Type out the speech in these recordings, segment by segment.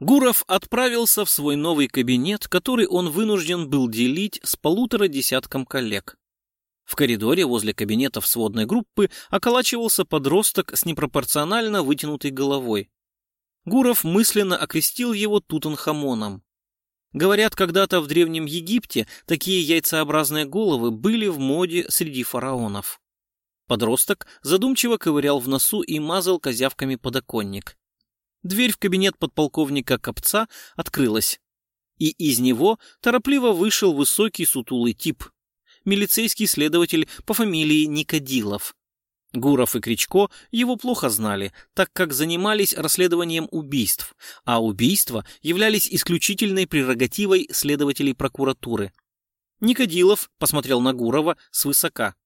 Гуров отправился в свой новый кабинет, который он вынужден был делить с полутора десятком коллег. В коридоре возле кабинетов сводной группы околачивался подросток с непропорционально вытянутой головой. Гуров мысленно окрестил его Тутанхамоном. Говорят, когда-то в Древнем Египте такие яйцеобразные головы были в моде среди фараонов. Подросток задумчиво ковырял в носу и мазал козявками подоконник. Дверь в кабинет подполковника Копца открылась, и из него торопливо вышел высокий сутулый тип — милицейский следователь по фамилии Никодилов. Гуров и Кричко его плохо знали, так как занимались расследованием убийств, а убийства являлись исключительной прерогативой следователей прокуратуры. Никодилов посмотрел на Гурова свысока.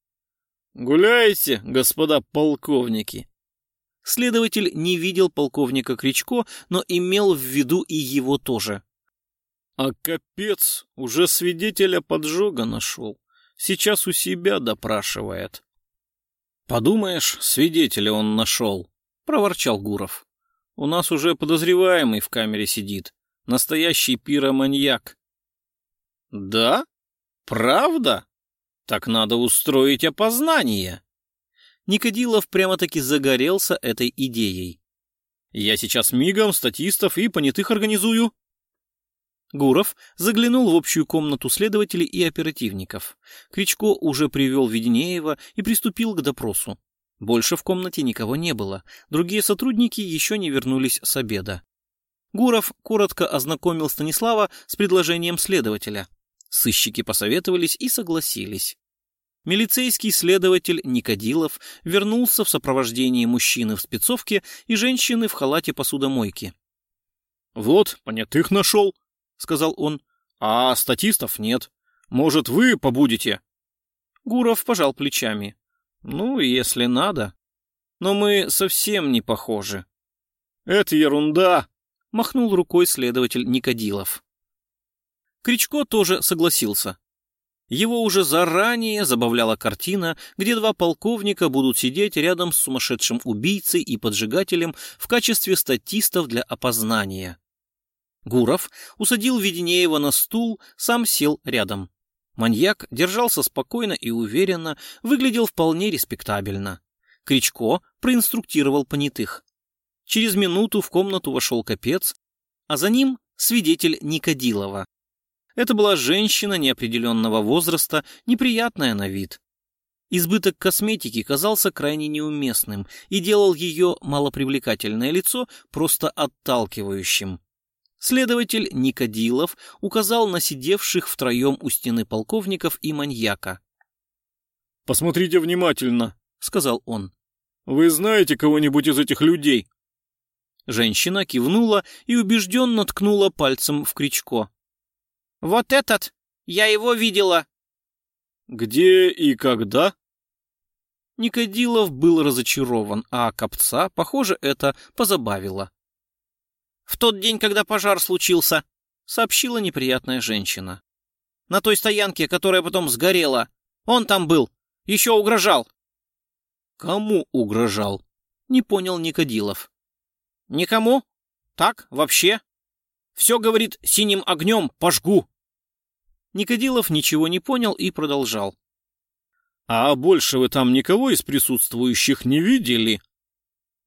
«Гуляете, господа полковники?» Следователь не видел полковника Кричко, но имел в виду и его тоже. «А капец, уже свидетеля поджога нашел. Сейчас у себя допрашивает. Подумаешь, свидетеля он нашел, проворчал Гуров. У нас уже подозреваемый в камере сидит. Настоящий пироманьяк. Да? Правда? Так надо устроить опознание. Никодилов прямо-таки загорелся этой идеей. Я сейчас мигом статистов и понятых организую. Гуров заглянул в общую комнату следователей и оперативников. Кричко уже привел Веденеева и приступил к допросу. Больше в комнате никого не было, другие сотрудники еще не вернулись с обеда. Гуров коротко ознакомил Станислава с предложением следователя. Сыщики посоветовались и согласились. Милицейский следователь Никодилов вернулся в сопровождении мужчины в спецовке и женщины в халате посудомойки. «Вот, понятых нашел», — сказал он. «А статистов нет. Может, вы побудете?» Гуров пожал плечами. «Ну, если надо. Но мы совсем не похожи». «Это ерунда!» — махнул рукой следователь Никодилов. Кричко тоже согласился. Его уже заранее забавляла картина, где два полковника будут сидеть рядом с сумасшедшим убийцей и поджигателем в качестве статистов для опознания. Гуров усадил Веденеева на стул, сам сел рядом. Маньяк держался спокойно и уверенно, выглядел вполне респектабельно. Кричко проинструктировал понятых. Через минуту в комнату вошел капец, а за ним свидетель Никодилова. Это была женщина неопределенного возраста, неприятная на вид. Избыток косметики казался крайне неуместным и делал ее малопривлекательное лицо просто отталкивающим. Следователь Никодилов указал на сидевших втроем у стены полковников и маньяка. «Посмотрите внимательно», — сказал он. «Вы знаете кого-нибудь из этих людей?» Женщина кивнула и убежденно ткнула пальцем в Кричко. «Вот этот! Я его видела!» «Где и когда?» Никодилов был разочарован, а Копца, похоже, это позабавило. В тот день, когда пожар случился, сообщила неприятная женщина. На той стоянке, которая потом сгорела. Он там был. Еще угрожал. Кому угрожал? Не понял Никодилов. Никому? Так, вообще? Все, говорит, синим огнем пожгу. Никодилов ничего не понял и продолжал. А больше вы там никого из присутствующих не видели?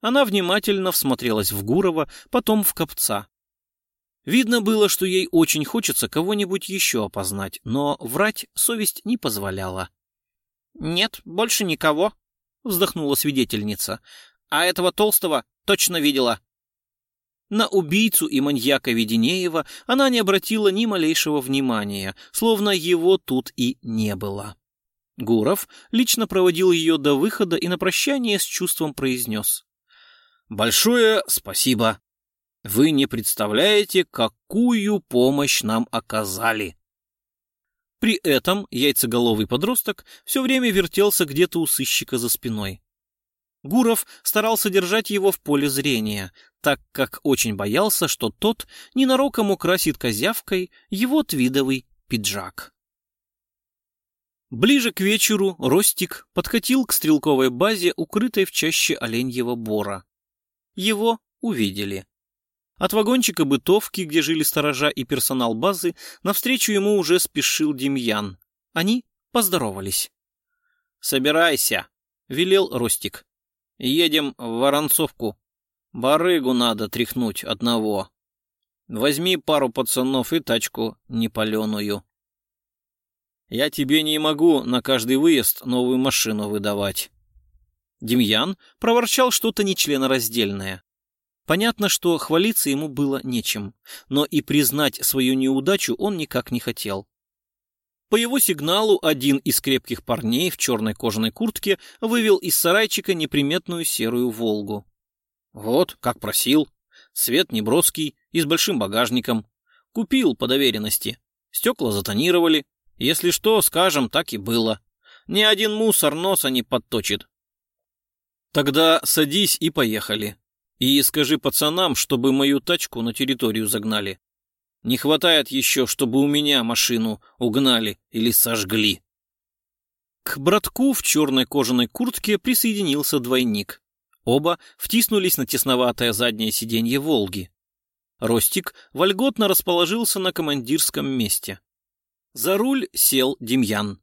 Она внимательно всмотрелась в Гурова, потом в Копца. Видно было, что ей очень хочется кого-нибудь еще опознать, но врать совесть не позволяла. «Нет, больше никого», — вздохнула свидетельница. «А этого толстого точно видела». На убийцу и маньяка Веденеева она не обратила ни малейшего внимания, словно его тут и не было. Гуров лично проводил ее до выхода и на прощание с чувством произнес. Большое спасибо. Вы не представляете, какую помощь нам оказали. При этом яйцеголовый подросток все время вертелся где-то у сыщика за спиной. Гуров старался держать его в поле зрения, так как очень боялся, что тот ненароком украсит козявкой его твидовый пиджак. Ближе к вечеру Ростик подкатил к стрелковой базе, укрытой в чаще оленьего бора его увидели. От вагончика бытовки, где жили сторожа и персонал базы, навстречу ему уже спешил Демьян. Они поздоровались. «Собирайся», — велел Ростик. «Едем в Воронцовку. Барыгу надо тряхнуть одного. Возьми пару пацанов и тачку непаленую». «Я тебе не могу на каждый выезд новую машину выдавать». Демьян проворчал что-то нечленораздельное. Понятно, что хвалиться ему было нечем, но и признать свою неудачу он никак не хотел. По его сигналу один из крепких парней в черной кожаной куртке вывел из сарайчика неприметную серую «Волгу». Вот, как просил. Цвет неброский и с большим багажником. Купил по доверенности. Стекла затонировали. Если что, скажем, так и было. Ни один мусор носа не подточит. Тогда садись и поехали. И скажи пацанам, чтобы мою тачку на территорию загнали. Не хватает еще, чтобы у меня машину угнали или сожгли. К братку в черной кожаной куртке присоединился двойник. Оба втиснулись на тесноватое заднее сиденье «Волги». Ростик вольготно расположился на командирском месте. За руль сел Демьян.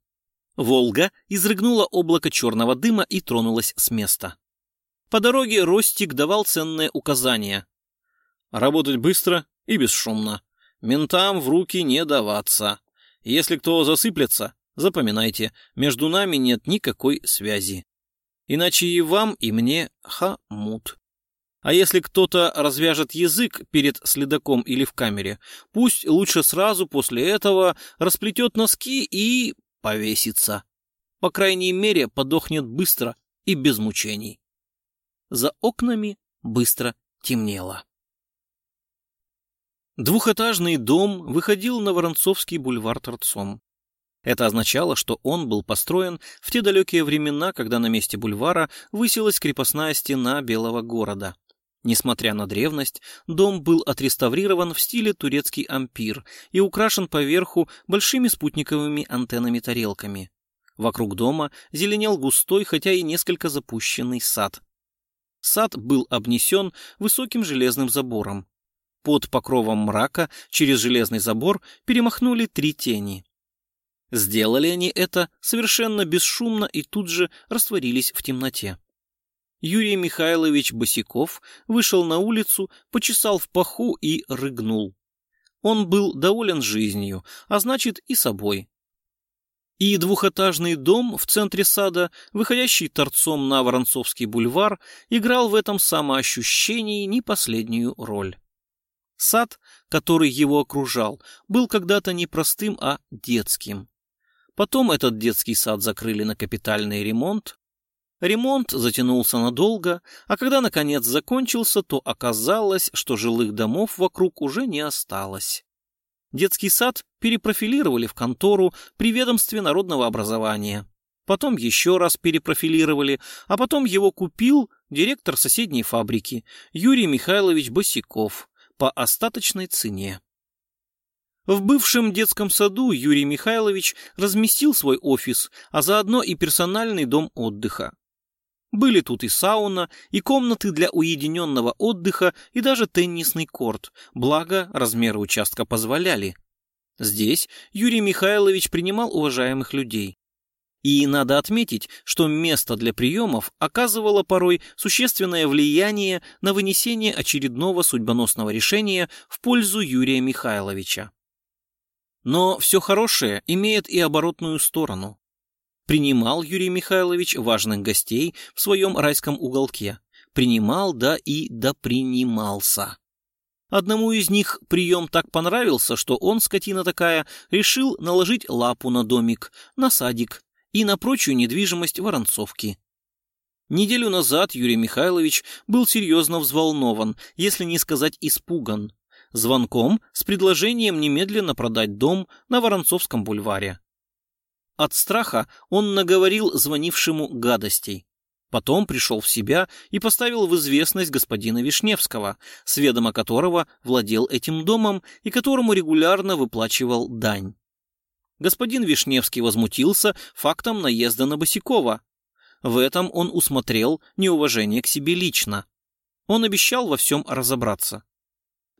«Волга» изрыгнула облако черного дыма и тронулась с места. По дороге Ростик давал ценные указания. Работать быстро и бесшумно. Ментам в руки не даваться. Если кто засыплется, запоминайте, между нами нет никакой связи. Иначе и вам, и мне хамут. А если кто-то развяжет язык перед следаком или в камере, пусть лучше сразу после этого расплетет носки и повесится. По крайней мере, подохнет быстро и без мучений. За окнами быстро темнело. Двухэтажный дом выходил на Воронцовский бульвар торцом. Это означало, что он был построен в те далекие времена, когда на месте бульвара высилась крепостная стена Белого города. Несмотря на древность, дом был отреставрирован в стиле турецкий ампир и украшен поверху большими спутниковыми антеннами-тарелками. Вокруг дома зеленел густой, хотя и несколько запущенный сад. Сад был обнесен высоким железным забором. Под покровом мрака через железный забор перемахнули три тени. Сделали они это совершенно бесшумно и тут же растворились в темноте. Юрий Михайлович Босиков вышел на улицу, почесал в паху и рыгнул. Он был доволен жизнью, а значит и собой. И двухэтажный дом в центре сада, выходящий торцом на Воронцовский бульвар, играл в этом самоощущении не последнюю роль. Сад, который его окружал, был когда-то не простым, а детским. Потом этот детский сад закрыли на капитальный ремонт. Ремонт затянулся надолго, а когда наконец закончился, то оказалось, что жилых домов вокруг уже не осталось. Детский сад перепрофилировали в контору при ведомстве народного образования. Потом еще раз перепрофилировали, а потом его купил директор соседней фабрики Юрий Михайлович Босиков по остаточной цене. В бывшем детском саду Юрий Михайлович разместил свой офис, а заодно и персональный дом отдыха. Были тут и сауна, и комнаты для уединенного отдыха, и даже теннисный корт, благо размеры участка позволяли. Здесь Юрий Михайлович принимал уважаемых людей. И надо отметить, что место для приемов оказывало порой существенное влияние на вынесение очередного судьбоносного решения в пользу Юрия Михайловича. Но все хорошее имеет и оборотную сторону. Принимал Юрий Михайлович важных гостей в своем райском уголке. Принимал, да и допринимался. Одному из них прием так понравился, что он, скотина такая, решил наложить лапу на домик, на садик и на прочую недвижимость Воронцовки. Неделю назад Юрий Михайлович был серьезно взволнован, если не сказать испуган, звонком с предложением немедленно продать дом на Воронцовском бульваре. От страха он наговорил звонившему гадостей. Потом пришел в себя и поставил в известность господина Вишневского, с ведома которого владел этим домом и которому регулярно выплачивал дань. Господин Вишневский возмутился фактом наезда на Босикова. В этом он усмотрел неуважение к себе лично. Он обещал во всем разобраться.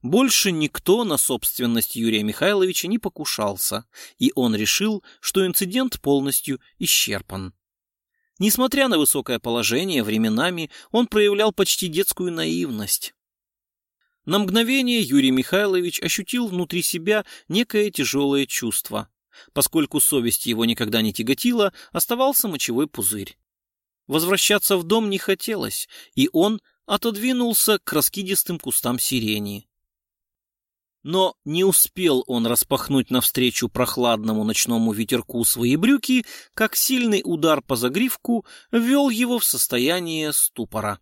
Больше никто на собственность Юрия Михайловича не покушался, и он решил, что инцидент полностью исчерпан. Несмотря на высокое положение, временами он проявлял почти детскую наивность. На мгновение Юрий Михайлович ощутил внутри себя некое тяжелое чувство. Поскольку совесть его никогда не тяготила, оставался мочевой пузырь. Возвращаться в дом не хотелось, и он отодвинулся к раскидистым кустам сирени. Но не успел он распахнуть навстречу прохладному ночному ветерку свои брюки, как сильный удар по загривку ввел его в состояние ступора.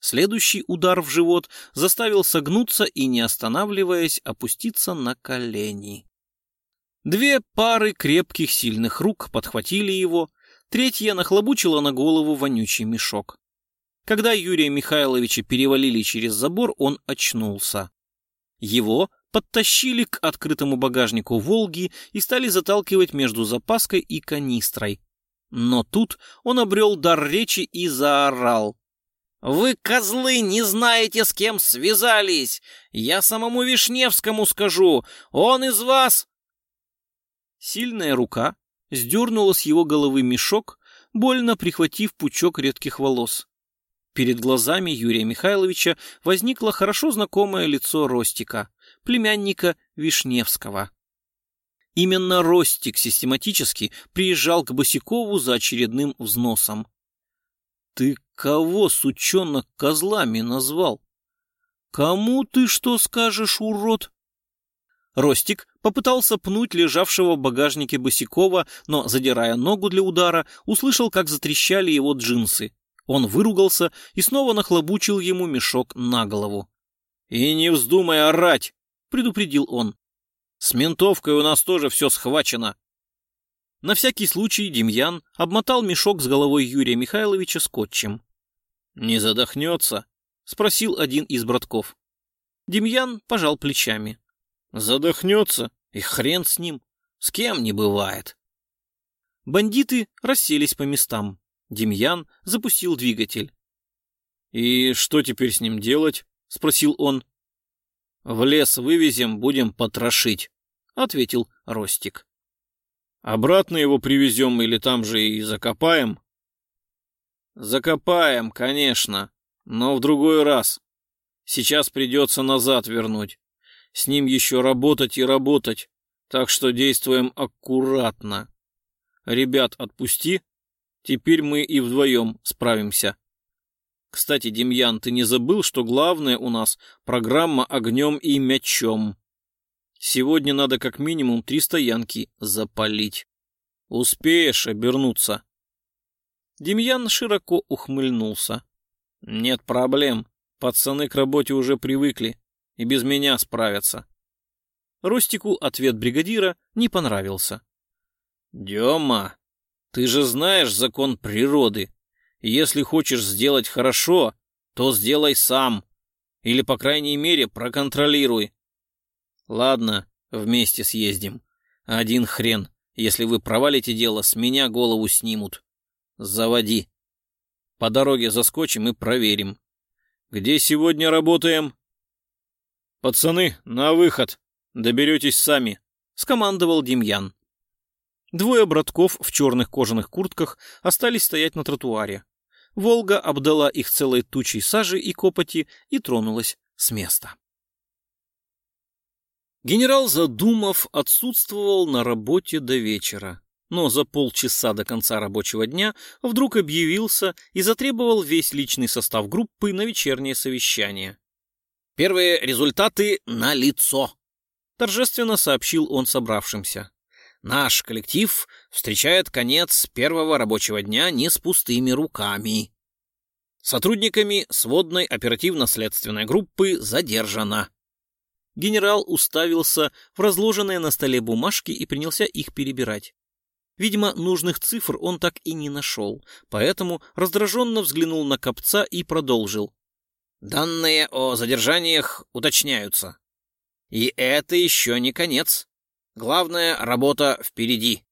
Следующий удар в живот заставил согнуться и, не останавливаясь, опуститься на колени. Две пары крепких сильных рук подхватили его, третья нахлобучила на голову вонючий мешок. Когда Юрия Михайловича перевалили через забор, он очнулся. Его подтащили к открытому багажнику «Волги» и стали заталкивать между запаской и канистрой. Но тут он обрел дар речи и заорал. «Вы, козлы, не знаете, с кем связались! Я самому Вишневскому скажу! Он из вас...» Сильная рука сдернула с его головы мешок, больно прихватив пучок редких волос. Перед глазами Юрия Михайловича возникло хорошо знакомое лицо Ростика племянника Вишневского. Именно Ростик систематически приезжал к Босикову за очередным взносом. «Ты кого, сучонок, козлами назвал? Кому ты что скажешь, урод?» Ростик попытался пнуть лежавшего в багажнике Босикова, но, задирая ногу для удара, услышал, как затрещали его джинсы. Он выругался и снова нахлобучил ему мешок на голову. «И не вздумай орать!» предупредил он. «С ментовкой у нас тоже все схвачено». На всякий случай Демьян обмотал мешок с головой Юрия Михайловича скотчем. «Не задохнется?» — спросил один из братков. Демьян пожал плечами. «Задохнется? И хрен с ним. С кем не бывает». Бандиты расселись по местам. Демьян запустил двигатель. «И что теперь с ним делать?» — спросил он. В лес вывезем, будем потрошить, — ответил Ростик. Обратно его привезем или там же и закопаем? Закопаем, конечно, но в другой раз. Сейчас придется назад вернуть. С ним еще работать и работать, так что действуем аккуратно. Ребят отпусти, теперь мы и вдвоем справимся. Кстати, Демьян, ты не забыл, что главное у нас программа огнем и мячом? Сегодня надо как минимум три стоянки запалить. Успеешь обернуться?» Демьян широко ухмыльнулся. «Нет проблем. Пацаны к работе уже привыкли и без меня справятся». Ростику ответ бригадира не понравился. «Дема, ты же знаешь закон природы. Если хочешь сделать хорошо, то сделай сам. Или, по крайней мере, проконтролируй. Ладно, вместе съездим. Один хрен. Если вы провалите дело, с меня голову снимут. Заводи. По дороге заскочим и проверим. Где сегодня работаем? Пацаны, на выход. Доберетесь сами, — скомандовал Демьян. Двое братков в черных кожаных куртках остались стоять на тротуаре. Волга обдала их целой тучей сажи и копоти и тронулась с места. Генерал Задумов отсутствовал на работе до вечера, но за полчаса до конца рабочего дня вдруг объявился и затребовал весь личный состав группы на вечернее совещание. «Первые результаты на лицо, торжественно сообщил он собравшимся. Наш коллектив встречает конец первого рабочего дня не с пустыми руками. Сотрудниками сводной оперативно-следственной группы задержано. Генерал уставился в разложенные на столе бумажки и принялся их перебирать. Видимо, нужных цифр он так и не нашел, поэтому раздраженно взглянул на Копца и продолжил. «Данные о задержаниях уточняются. И это еще не конец. Главная работа впереди.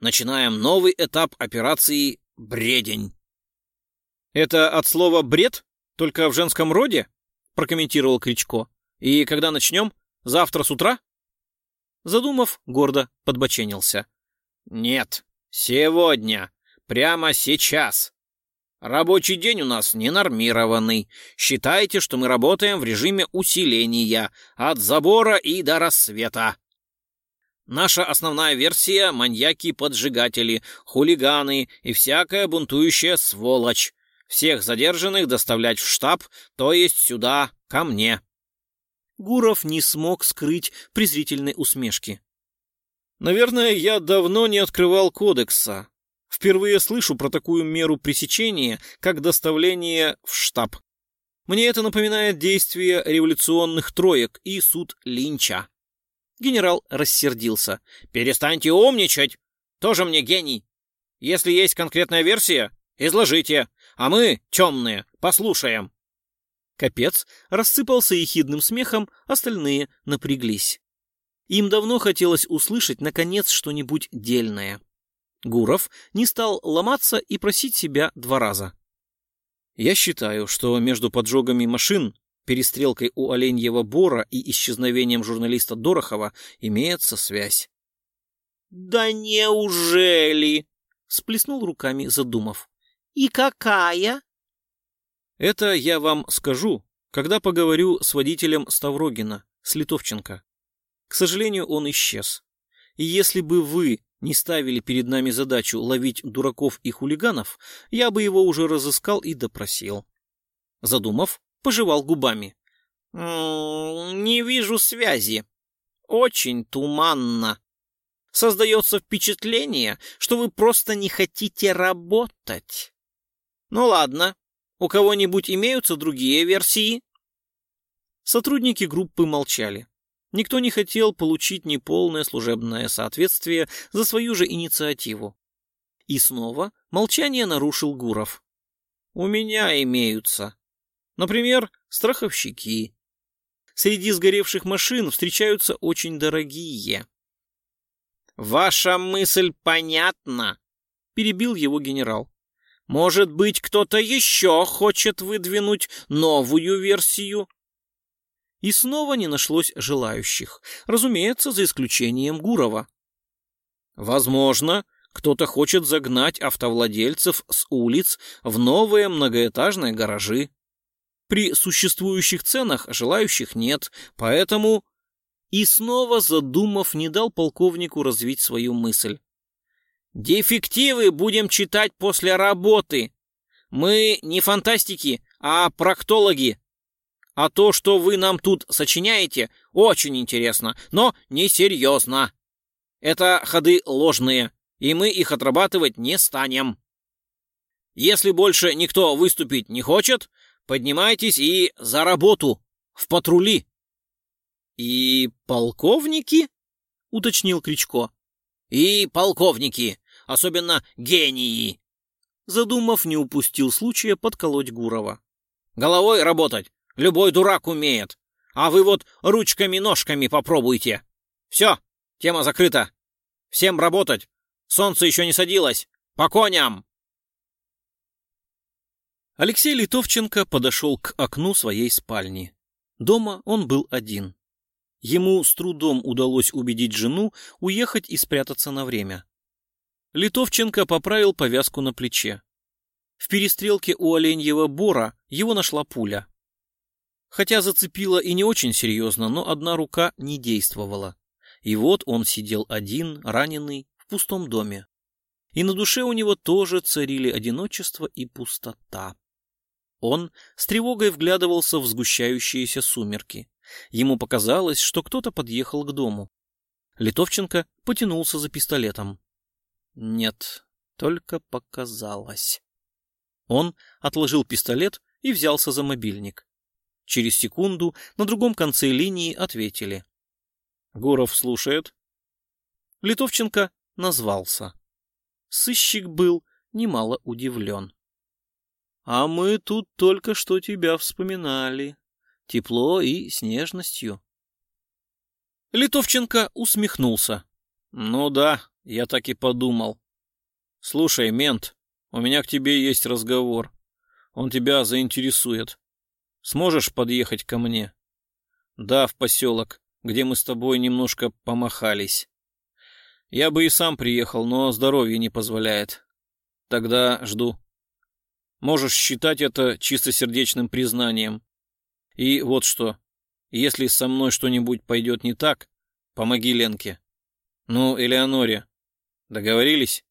Начинаем новый этап операции «Бредень». «Это от слова «бред»? Только в женском роде?» — прокомментировал Кричко. И когда начнем? Завтра с утра? Задумав, гордо подбоченился. Нет, сегодня. Прямо сейчас. Рабочий день у нас ненормированный. Считайте, что мы работаем в режиме усиления от забора и до рассвета. Наша основная версия — маньяки-поджигатели, хулиганы и всякая бунтующая сволочь. Всех задержанных доставлять в штаб, то есть сюда, ко мне. Гуров не смог скрыть презрительной усмешки. Наверное, я давно не открывал кодекса. Впервые слышу про такую меру пресечения, как доставление в штаб. Мне это напоминает действия революционных троек и суд Линча. Генерал рассердился. «Перестаньте умничать! Тоже мне гений! Если есть конкретная версия, изложите, а мы, темные, послушаем!» Капец рассыпался ехидным смехом, остальные напряглись. Им давно хотелось услышать, наконец, что-нибудь дельное. Гуров не стал ломаться и просить себя два раза. «Я считаю, что между поджогами машин перестрелкой у Оленьего Бора и исчезновением журналиста Дорохова имеется связь. «Да неужели?» — сплеснул руками, задумав. «И какая?» «Это я вам скажу, когда поговорю с водителем Ставрогина, с Литовченко. К сожалению, он исчез. И если бы вы не ставили перед нами задачу ловить дураков и хулиганов, я бы его уже разыскал и допросил». Задумав, пожевал губами. «Не вижу связи. Очень туманно. Создается впечатление, что вы просто не хотите работать. Ну ладно, у кого-нибудь имеются другие версии?» Сотрудники группы молчали. Никто не хотел получить неполное служебное соответствие за свою же инициативу. И снова молчание нарушил Гуров. «У меня имеются», Например, страховщики. Среди сгоревших машин встречаются очень дорогие. «Ваша мысль понятна», — перебил его генерал. «Может быть, кто-то еще хочет выдвинуть новую версию?» И снова не нашлось желающих, разумеется, за исключением Гурова. «Возможно, кто-то хочет загнать автовладельцев с улиц в новые многоэтажные гаражи. При существующих ценах желающих нет, поэтому... И снова, задумав, не дал полковнику развить свою мысль. «Дефективы будем читать после работы. Мы не фантастики, а проктологи. А то, что вы нам тут сочиняете, очень интересно, но несерьезно. Это ходы ложные, и мы их отрабатывать не станем. Если больше никто выступить не хочет, Поднимайтесь и за работу! В патрули!» «И полковники?» — уточнил Кричко. «И полковники, особенно гении!» Задумав, не упустил случая подколоть Гурова. «Головой работать любой дурак умеет, а вы вот ручками-ножками попробуйте. Все, тема закрыта. Всем работать, солнце еще не садилось. По коням!» Алексей Литовченко подошел к окну своей спальни. Дома он был один. Ему с трудом удалось убедить жену уехать и спрятаться на время. Литовченко поправил повязку на плече. В перестрелке у Оленьего Бора его нашла пуля. Хотя зацепила и не очень серьезно, но одна рука не действовала. И вот он сидел один, раненый, в пустом доме. И на душе у него тоже царили одиночество и пустота. Он с тревогой вглядывался в сгущающиеся сумерки. Ему показалось, что кто-то подъехал к дому. Литовченко потянулся за пистолетом. Нет, только показалось. Он отложил пистолет и взялся за мобильник. Через секунду на другом конце линии ответили. Гуров слушает. Литовченко назвался. Сыщик был немало удивлен. А мы тут только что тебя вспоминали. Тепло и с нежностью. Литовченко усмехнулся. Ну да, я так и подумал. Слушай, мент, у меня к тебе есть разговор. Он тебя заинтересует. Сможешь подъехать ко мне? Да, в поселок, где мы с тобой немножко помахались. Я бы и сам приехал, но здоровье не позволяет. Тогда жду. Можешь считать это чистосердечным признанием. И вот что. Если со мной что-нибудь пойдет не так, помоги Ленке. Ну, Элеоноре. Договорились?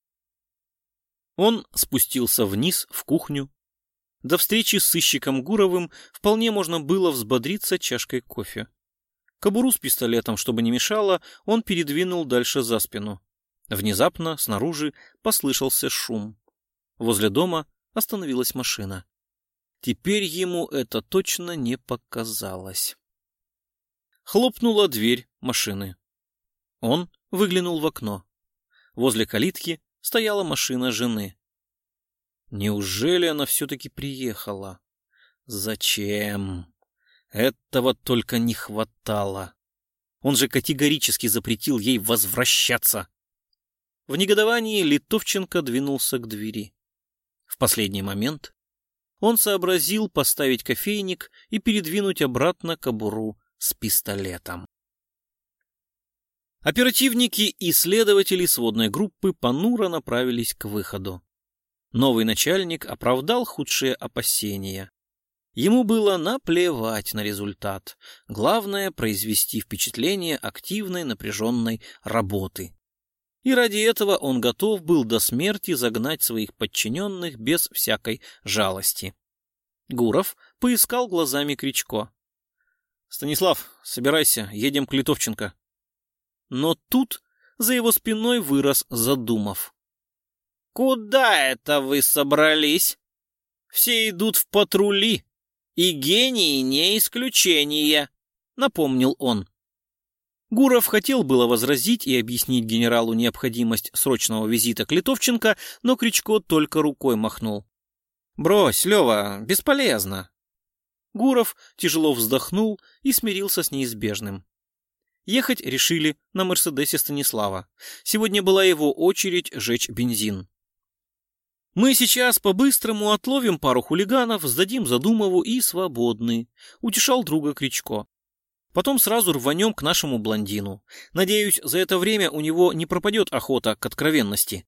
Он спустился вниз, в кухню. До встречи с сыщиком Гуровым вполне можно было взбодриться чашкой кофе. Кобуру с пистолетом, чтобы не мешало, он передвинул дальше за спину. Внезапно снаружи послышался шум. Возле дома остановилась машина. Теперь ему это точно не показалось. Хлопнула дверь машины. Он выглянул в окно. Возле калитки стояла машина жены. Неужели она все-таки приехала? Зачем? Этого только не хватало. Он же категорически запретил ей возвращаться. В негодовании Литовченко двинулся к двери. В последний момент он сообразил поставить кофейник и передвинуть обратно кобуру с пистолетом. Оперативники и следователи сводной группы понуро направились к выходу. Новый начальник оправдал худшие опасения. Ему было наплевать на результат. Главное — произвести впечатление активной напряженной работы и ради этого он готов был до смерти загнать своих подчиненных без всякой жалости. Гуров поискал глазами Кричко. «Станислав, собирайся, едем к Литовченко». Но тут за его спиной вырос Задумов. «Куда это вы собрались? Все идут в патрули, и гении не исключение», — напомнил он. Гуров хотел было возразить и объяснить генералу необходимость срочного визита к Литовченко, но Кричко только рукой махнул. «Брось, Лева, бесполезно». Гуров тяжело вздохнул и смирился с неизбежным. Ехать решили на «Мерседесе» Станислава. Сегодня была его очередь жечь бензин. «Мы сейчас по-быстрому отловим пару хулиганов, сдадим Задумову и свободны», — утешал друга Кричко. Потом сразу рванем к нашему блондину. Надеюсь, за это время у него не пропадет охота к откровенности.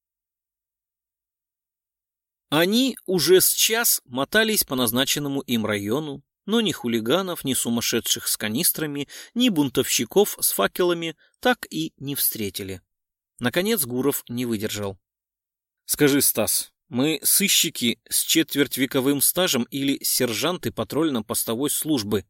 Они уже с час мотались по назначенному им району, но ни хулиганов, ни сумасшедших с канистрами, ни бунтовщиков с факелами так и не встретили. Наконец Гуров не выдержал. «Скажи, Стас, мы сыщики с четвертьвековым стажем или сержанты патрульно-постовой службы?»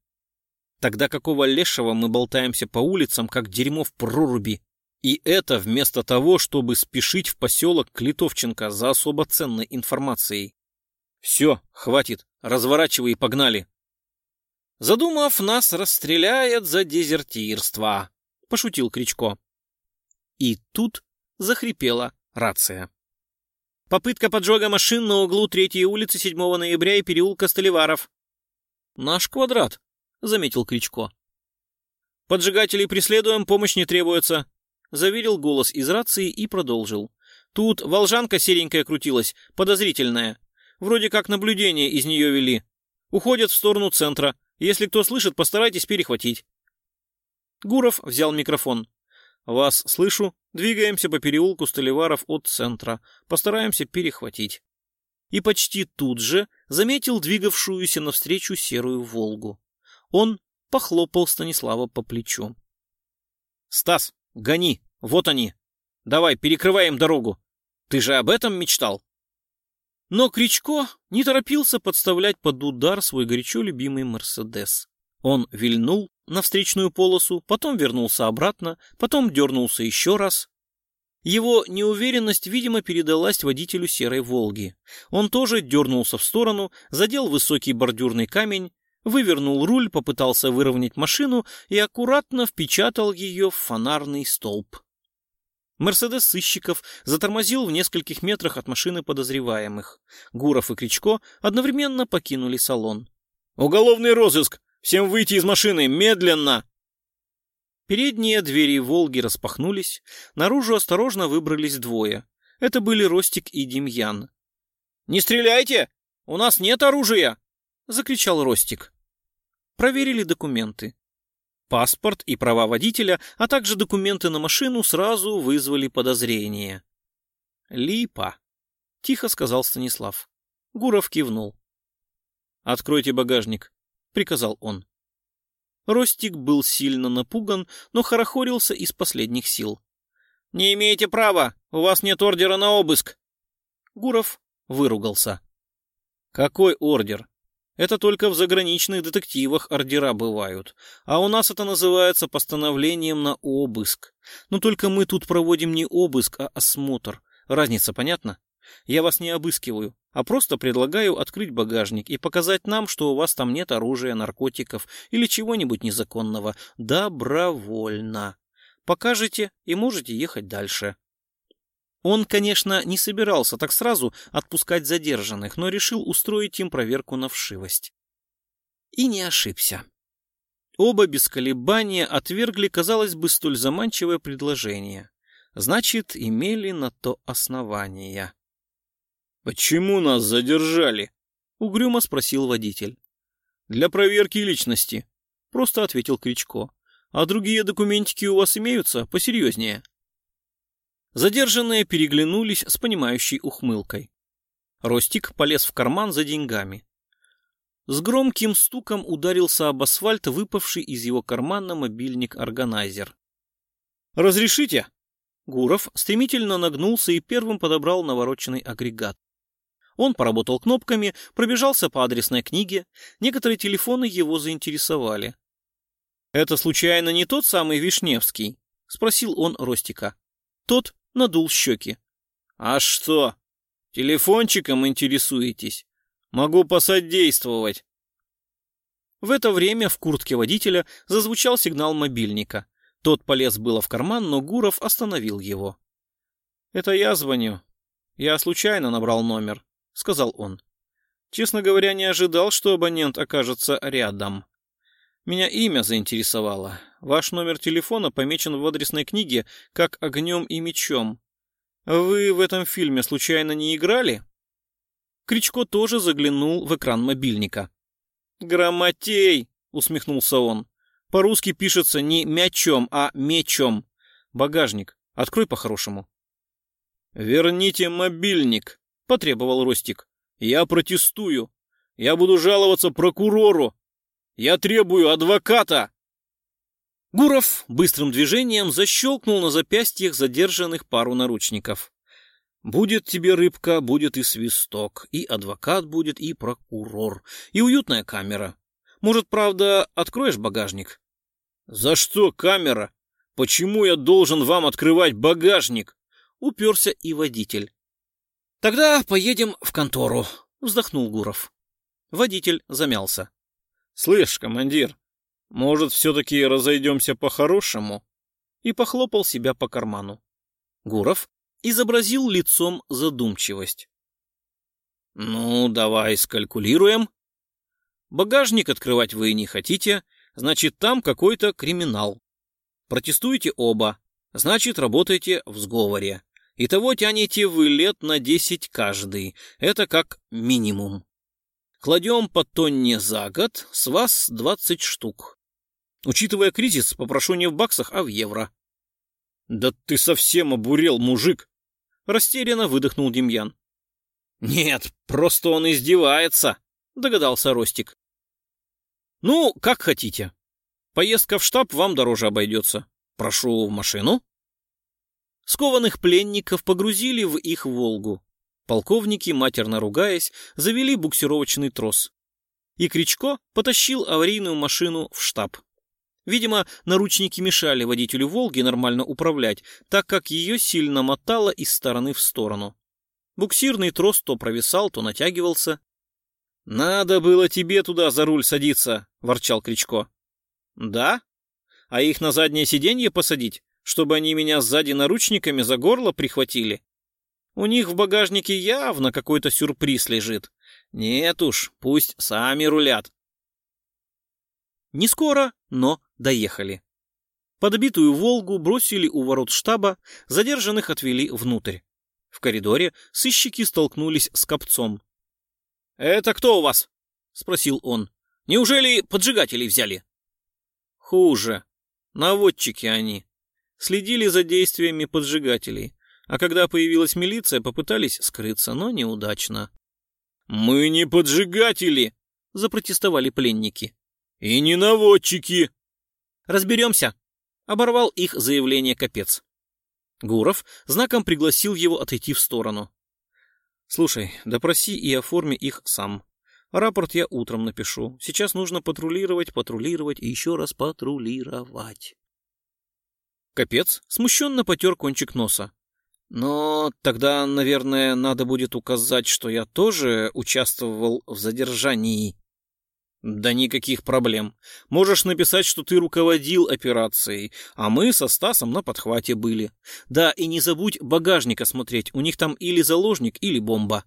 Тогда какого лешего мы болтаемся по улицам, как дерьмо в проруби? И это вместо того, чтобы спешить в поселок Клитовченко за особо ценной информацией. Все, хватит, разворачивай и погнали. Задумав, нас расстреляет за дезертирство, пошутил Кричко. И тут захрипела рация. Попытка поджога машин на углу третьей улицы 7 ноября и переулка Столиваров. Наш квадрат, заметил Кричко. «Поджигателей преследуем, помощь не требуется», — заверил голос из рации и продолжил. «Тут волжанка серенькая крутилась, подозрительная. Вроде как наблюдение из нее вели. Уходят в сторону центра. Если кто слышит, постарайтесь перехватить». Гуров взял микрофон. «Вас слышу. Двигаемся по переулку Столиваров от центра. Постараемся перехватить». И почти тут же заметил двигавшуюся навстречу серую «Волгу». Он похлопал Станислава по плечу. «Стас, гони, вот они. Давай, перекрываем дорогу. Ты же об этом мечтал?» Но Кричко не торопился подставлять под удар свой горячо любимый «Мерседес». Он вильнул на встречную полосу, потом вернулся обратно, потом дернулся еще раз. Его неуверенность, видимо, передалась водителю серой «Волги». Он тоже дернулся в сторону, задел высокий бордюрный камень, вывернул руль, попытался выровнять машину и аккуратно впечатал ее в фонарный столб. Мерседес сыщиков затормозил в нескольких метрах от машины подозреваемых. Гуров и Кричко одновременно покинули салон. «Уголовный розыск! Всем выйти из машины! Медленно!» Передние двери «Волги» распахнулись, наружу осторожно выбрались двое. Это были Ростик и Демьян. «Не стреляйте! У нас нет оружия!» — закричал Ростик. Проверили документы. Паспорт и права водителя, а также документы на машину сразу вызвали подозрение. «Липа», — тихо сказал Станислав. Гуров кивнул. «Откройте багажник», — приказал он. Ростик был сильно напуган, но хорохорился из последних сил. «Не имеете права! У вас нет ордера на обыск!» Гуров выругался. «Какой ордер? Это только в заграничных детективах ордера бывают, а у нас это называется постановлением на обыск. Но только мы тут проводим не обыск, а осмотр. Разница понятна? Я вас не обыскиваю, а просто предлагаю открыть багажник и показать нам, что у вас там нет оружия, наркотиков или чего-нибудь незаконного. Добровольно. Покажете и можете ехать дальше. Он, конечно, не собирался так сразу отпускать задержанных, но решил устроить им проверку на вшивость. И не ошибся. Оба без колебания отвергли, казалось бы, столь заманчивое предложение. Значит, имели на то основания. «Почему нас задержали?» — угрюмо спросил водитель. «Для проверки личности», — просто ответил Кричко. «А другие документики у вас имеются? Посерьезнее». Задержанные переглянулись с понимающей ухмылкой. Ростик полез в карман за деньгами. С громким стуком ударился об асфальт выпавший из его кармана мобильник-органайзер. «Разрешите?» Гуров стремительно нагнулся и первым подобрал навороченный агрегат. Он поработал кнопками, пробежался по адресной книге. Некоторые телефоны его заинтересовали. «Это случайно не тот самый Вишневский?» — спросил он Ростика. Тот надул щеки. «А что? Телефончиком интересуетесь? Могу посодействовать». В это время в куртке водителя зазвучал сигнал мобильника. Тот полез было в карман, но Гуров остановил его. «Это я звоню. Я случайно набрал номер», — сказал он. «Честно говоря, не ожидал, что абонент окажется рядом. Меня имя заинтересовало. Ваш номер телефона помечен в адресной книге как огнем и мечом. Вы в этом фильме случайно не играли?» Кричко тоже заглянул в экран мобильника. «Грамотей!» — усмехнулся он. «По-русски пишется не мячом, а мечом. Багажник. Открой по-хорошему». «Верните мобильник», — потребовал Ростик. «Я протестую. Я буду жаловаться прокурору. Я требую адвоката!» Гуров быстрым движением защелкнул на запястьях задержанных пару наручников. «Будет тебе рыбка, будет и свисток, и адвокат будет, и прокурор, и уютная камера. Может, правда, откроешь багажник?» «За что камера? Почему я должен вам открывать багажник?» Уперся и водитель. «Тогда поедем в контору», — вздохнул Гуров. Водитель замялся. «Слышь, командир, может, все-таки разойдемся по-хорошему?» И похлопал себя по карману. Гуров изобразил лицом задумчивость. «Ну, давай скалькулируем. Багажник открывать вы не хотите, значит, там какой-то криминал. Протестуете оба, значит, работаете в сговоре. Итого тянете вы лет на десять каждый. Это как минимум. Кладем по тонне за год, с вас двадцать штук. Учитывая кризис, попрошу не в баксах, а в евро. Да ты совсем обурел, мужик! Растерянно выдохнул Демьян. Нет, просто он издевается, догадался Ростик. Ну, как хотите. Поездка в штаб вам дороже обойдется. Прошу в машину. Скованных пленников погрузили в их «Волгу». Полковники, матерно ругаясь, завели буксировочный трос. И Кричко потащил аварийную машину в штаб. Видимо, наручники мешали водителю «Волги» нормально управлять, так как ее сильно мотало из стороны в сторону. Буксирный трос то провисал, то натягивался. «Надо было тебе туда за руль садиться», — ворчал Кричко. «Да? А их на заднее сиденье посадить? Чтобы они меня сзади наручниками за горло прихватили. У них в багажнике явно какой-то сюрприз лежит. Нет уж, пусть сами рулят. Не скоро, но доехали. Подбитую «Волгу» бросили у ворот штаба, задержанных отвели внутрь. В коридоре сыщики столкнулись с копцом. «Это кто у вас?» — спросил он. «Неужели поджигателей взяли?» Хуже. Наводчики они. Следили за действиями поджигателей. А когда появилась милиция, попытались скрыться, но неудачно. «Мы не поджигатели!» — запротестовали пленники. «И не наводчики!» «Разберемся!» — оборвал их заявление капец. Гуров знаком пригласил его отойти в сторону. «Слушай, допроси и оформи их сам. Рапорт я утром напишу. Сейчас нужно патрулировать, патрулировать и еще раз патрулировать». Капец смущенно потер кончик носа. Но тогда, наверное, надо будет указать, что я тоже участвовал в задержании. Да никаких проблем. Можешь написать, что ты руководил операцией, а мы со Стасом на подхвате были. Да, и не забудь багажник осмотреть, у них там или заложник, или бомба.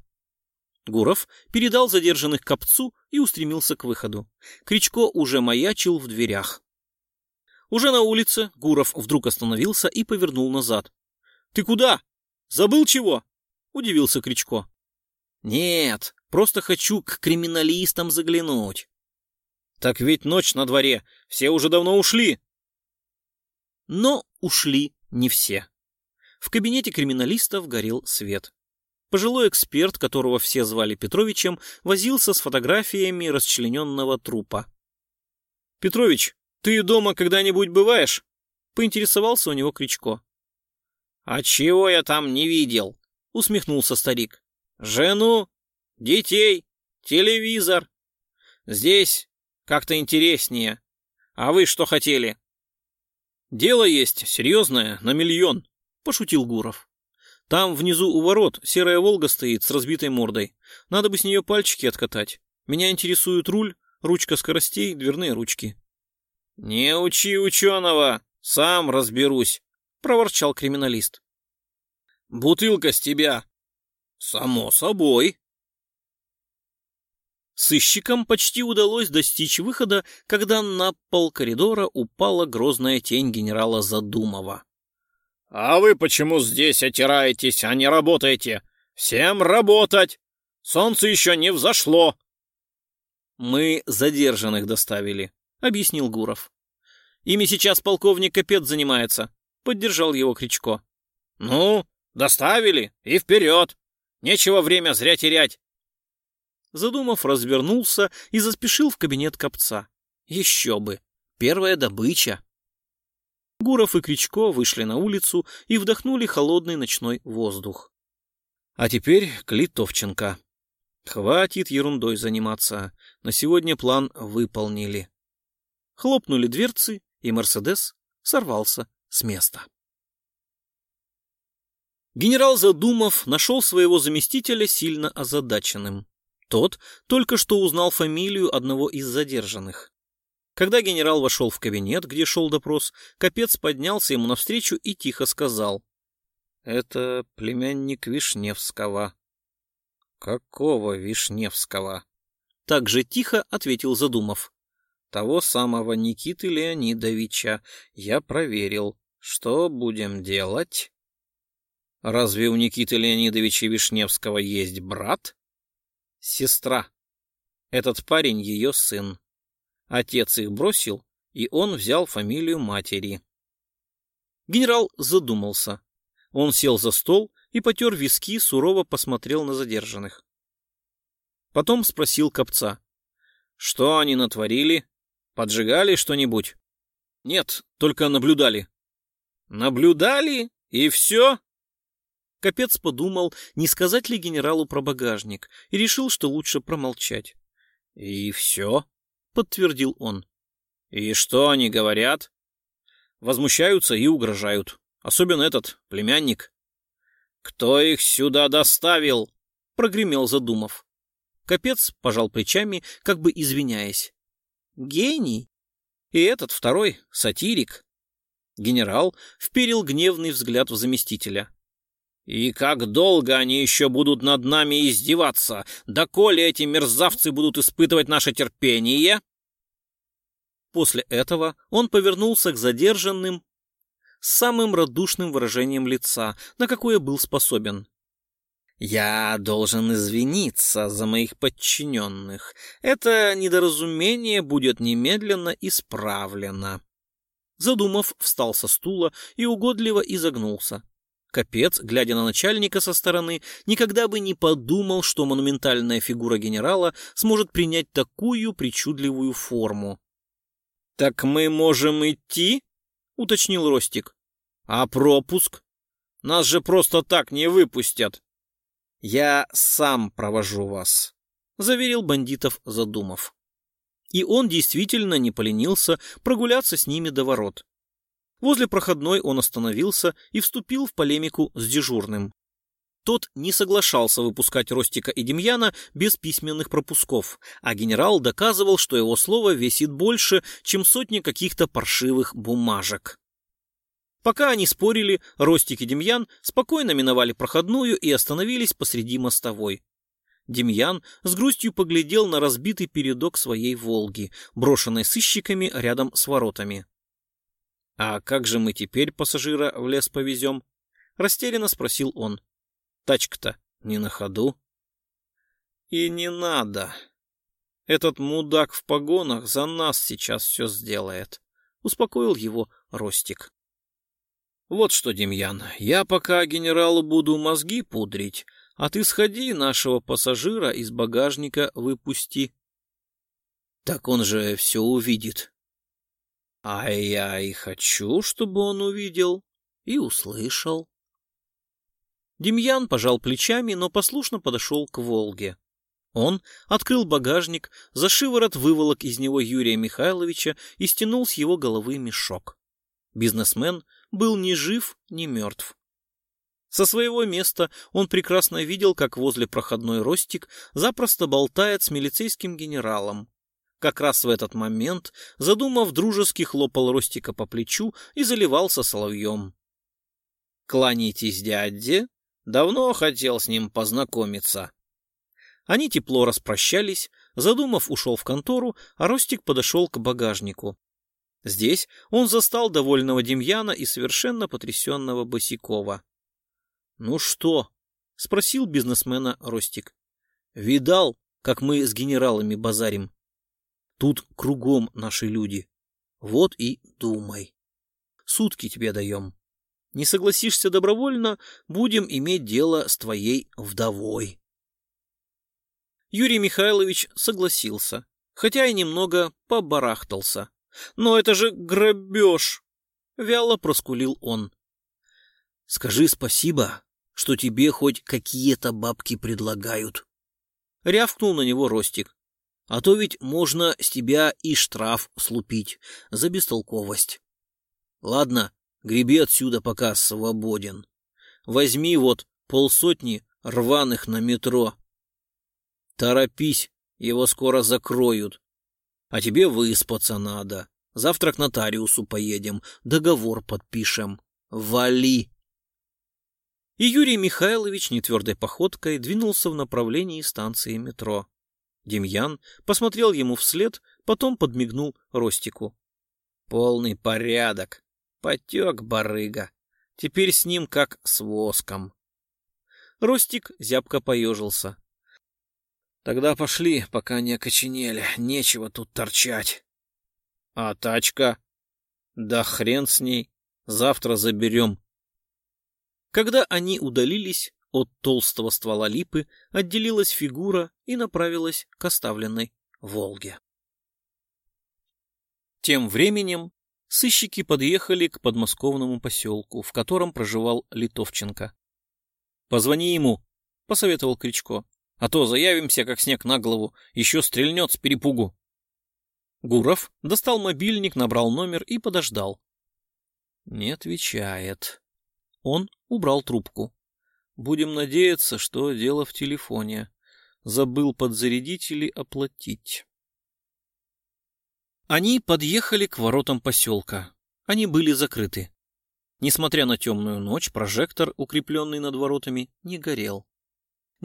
Гуров передал задержанных копцу и устремился к выходу. Кричко уже маячил в дверях. Уже на улице Гуров вдруг остановился и повернул назад. «Ты куда?» Забыл чего? Удивился Кричко. Нет, просто хочу к криминалистам заглянуть. Так ведь ночь на дворе, все уже давно ушли. Но ушли не все. В кабинете криминалистов горел свет. Пожилой эксперт, которого все звали Петровичем, возился с фотографиями расчлененного трупа. «Петрович, ты дома когда-нибудь бываешь?» — поинтересовался у него Кричко. «А чего я там не видел?» — усмехнулся старик. «Жену, детей, телевизор. Здесь как-то интереснее. А вы что хотели?» «Дело есть серьезное, на миллион», — пошутил Гуров. «Там внизу у ворот серая «Волга» стоит с разбитой мордой. Надо бы с нее пальчики откатать. Меня интересует руль, ручка скоростей, дверные ручки». «Не учи ученого, сам разберусь», — проворчал криминалист. «Бутылка с тебя!» «Само собой!» Сыщикам почти удалось достичь выхода, когда на пол коридора упала грозная тень генерала Задумова. «А вы почему здесь отираетесь, а не работаете? Всем работать! Солнце еще не взошло!» «Мы задержанных доставили», — объяснил Гуров. «Ими сейчас полковник Капец занимается», — поддержал его Кричко. «Ну, доставили и вперед! Нечего время зря терять!» Задумав, развернулся и заспешил в кабинет копца. Еще бы! Первая добыча! Гуров и Кричко вышли на улицу и вдохнули холодный ночной воздух. А теперь к Литовченко. Хватит ерундой заниматься. На сегодня план выполнили. Хлопнули дверцы, и Мерседес сорвался с места. Генерал Задумов нашел своего заместителя сильно озадаченным. Тот только что узнал фамилию одного из задержанных. Когда генерал вошел в кабинет, где шел допрос, Капец поднялся ему навстречу и тихо сказал. — Это племянник Вишневского. — Какого Вишневского? Так же тихо ответил Задумов. — Того самого Никиты Леонидовича. Я проверил. Что будем делать? — Разве у Никиты Леонидовича Вишневского есть брат? — Сестра. Этот парень ее сын. Отец их бросил, и он взял фамилию матери. Генерал задумался. Он сел за стол и потер виски, сурово посмотрел на задержанных. Потом спросил копца. «Что они натворили? Поджигали что-нибудь?» «Нет, только наблюдали». «Наблюдали? И все?» Капец подумал, не сказать ли генералу про багажник, и решил, что лучше промолчать. «И все?» подтвердил он. И что они говорят? Возмущаются и угрожают. Особенно этот племянник. Кто их сюда доставил? Прогремел задумав. Капец пожал плечами, как бы извиняясь. Гений. И этот второй — сатирик. Генерал вперил гневный взгляд в заместителя. «И как долго они еще будут над нами издеваться? Доколе эти мерзавцы будут испытывать наше терпение?» После этого он повернулся к задержанным с самым радушным выражением лица, на какое был способен. «Я должен извиниться за моих подчиненных. Это недоразумение будет немедленно исправлено». Задумав, встал со стула и угодливо изогнулся. Капец, глядя на начальника со стороны, никогда бы не подумал, что монументальная фигура генерала сможет принять такую причудливую форму. «Так мы можем идти?» — уточнил Ростик. «А пропуск? Нас же просто так не выпустят!» «Я сам провожу вас», — заверил бандитов, задумав. И он действительно не поленился прогуляться с ними до ворот. Возле проходной он остановился и вступил в полемику с дежурным. Тот не соглашался выпускать Ростика и Демьяна без письменных пропусков, а генерал доказывал, что его слово весит больше, чем сотни каких-то паршивых бумажек. Пока они спорили, Ростик и Демьян спокойно миновали проходную и остановились посреди мостовой. Демьян с грустью поглядел на разбитый передок своей «Волги», брошенной сыщиками рядом с воротами. «А как же мы теперь пассажира в лес повезем?» — растерянно спросил он. «Тачка-то не на ходу». «И не надо. Этот мудак в погонах за нас сейчас все сделает», — успокоил его Ростик. «Вот что, Демьян, я пока генералу буду мозги пудрить, а ты сходи нашего пассажира из багажника выпусти. Так он же все увидит. А я и хочу, чтобы он увидел и услышал. Демьян пожал плечами, но послушно подошел к Волге. Он открыл багажник, за шиворот выволок из него Юрия Михайловича и стянул с его головы мешок. Бизнесмен был ни жив, ни мертв. Со своего места он прекрасно видел, как возле проходной Ростик запросто болтает с милицейским генералом. Как раз в этот момент, задумав, дружески хлопал Ростика по плечу и заливался соловьем. «Кланяйтесь, дядя. Давно хотел с ним познакомиться». Они тепло распрощались, задумав, ушел в контору, а Ростик подошел к багажнику. Здесь он застал довольного Демьяна и совершенно потрясенного Босикова. «Ну что?» — спросил бизнесмена Ростик. «Видал, как мы с генералами базарим? Тут кругом наши люди. Вот и думай. Сутки тебе даем. Не согласишься добровольно, будем иметь дело с твоей вдовой». Юрий Михайлович согласился, хотя и немного побарахтался. «Но это же грабеж!» — вяло проскулил он. «Скажи спасибо, что тебе хоть какие-то бабки предлагают. Рявкнул на него Ростик. А то ведь можно с тебя и штраф слупить за бестолковость. Ладно, греби отсюда, пока свободен. Возьми вот полсотни рваных на метро. Торопись, его скоро закроют. А тебе выспаться надо. Завтра к нотариусу поедем, договор подпишем. Вали! и Юрий Михайлович нетвердой походкой двинулся в направлении станции метро. Демьян посмотрел ему вслед, потом подмигнул Ростику. «Полный порядок. Потек барыга. Теперь с ним как с воском». Ростик зябко поежился. «Тогда пошли, пока не окоченели. Нечего тут торчать». «А тачка?» «Да хрен с ней. Завтра заберем. Когда они удалились, от толстого ствола липы отделилась фигура и направилась к оставленной «Волге». Тем временем сыщики подъехали к подмосковному поселку, в котором проживал Литовченко. «Позвони ему», — посоветовал Кричко, — «а то заявимся, как снег на голову, еще стрельнет с перепугу». Гуров достал мобильник, набрал номер и подождал. «Не отвечает», он убрал трубку. Будем надеяться, что дело в телефоне. Забыл подзарядить или оплатить. Они подъехали к воротам поселка. Они были закрыты. Несмотря на темную ночь, прожектор, укрепленный над воротами, не горел.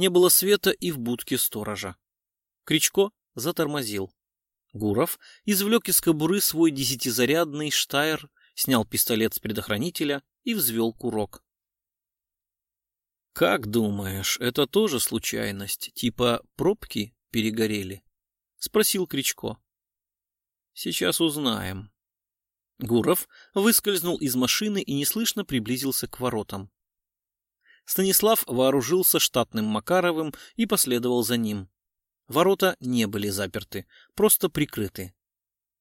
Не было света и в будке сторожа. Кричко затормозил. Гуров извлек из кобуры свой десятизарядный штайр, снял пистолет с предохранителя и взвел курок. «Как думаешь, это тоже случайность? Типа пробки перегорели?» — спросил Кричко. «Сейчас узнаем». Гуров выскользнул из машины и неслышно приблизился к воротам. Станислав вооружился штатным Макаровым и последовал за ним. Ворота не были заперты, просто прикрыты.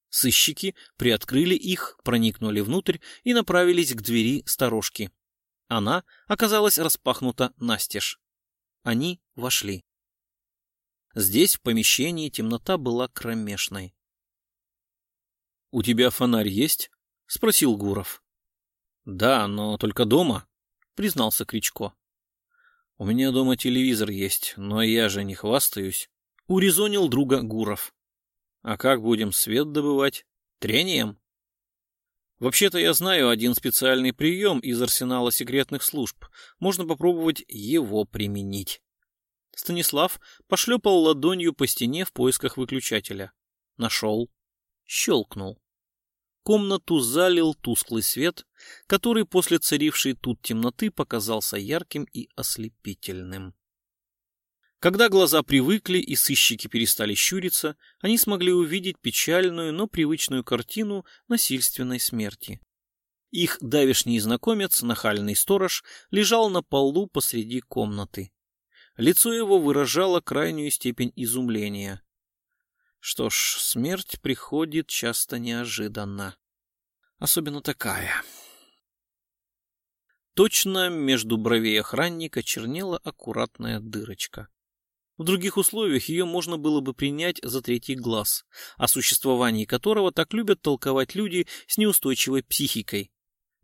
Сыщики приоткрыли их, проникнули внутрь и направились к двери сторожки. Она оказалась распахнута настежь. Они вошли. Здесь, в помещении, темнота была кромешной. — У тебя фонарь есть? — спросил Гуров. — Да, но только дома, — признался Кричко. — У меня дома телевизор есть, но я же не хвастаюсь, — урезонил друга Гуров. — А как будем свет добывать? Трением? Вообще-то я знаю один специальный прием из арсенала секретных служб. Можно попробовать его применить. Станислав пошлепал ладонью по стене в поисках выключателя. Нашел. Щелкнул. Комнату залил тусклый свет, который после царившей тут темноты показался ярким и ослепительным. Когда глаза привыкли и сыщики перестали щуриться, они смогли увидеть печальную, но привычную картину насильственной смерти. Их давешний знакомец, нахальный сторож, лежал на полу посреди комнаты. Лицо его выражало крайнюю степень изумления. Что ж, смерть приходит часто неожиданно. Особенно такая. Точно между бровей охранника чернела аккуратная дырочка. В других условиях ее можно было бы принять за третий глаз, о существовании которого так любят толковать люди с неустойчивой психикой.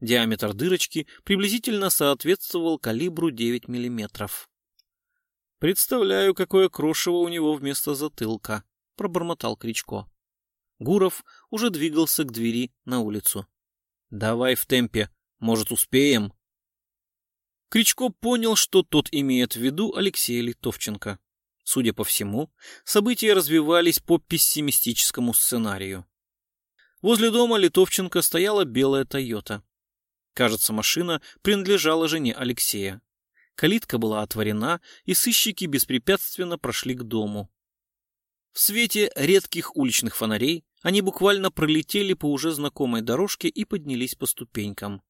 Диаметр дырочки приблизительно соответствовал калибру 9 мм. «Представляю, какое крошево у него вместо затылка», — пробормотал Кричко. Гуров уже двигался к двери на улицу. «Давай в темпе, может, успеем?» Кричко понял, что тот имеет в виду Алексея Литовченко. Судя по всему, события развивались по пессимистическому сценарию. Возле дома Литовченко стояла белая «Тойота». Кажется, машина принадлежала жене Алексея. Калитка была отворена, и сыщики беспрепятственно прошли к дому. В свете редких уличных фонарей они буквально пролетели по уже знакомой дорожке и поднялись по ступенькам.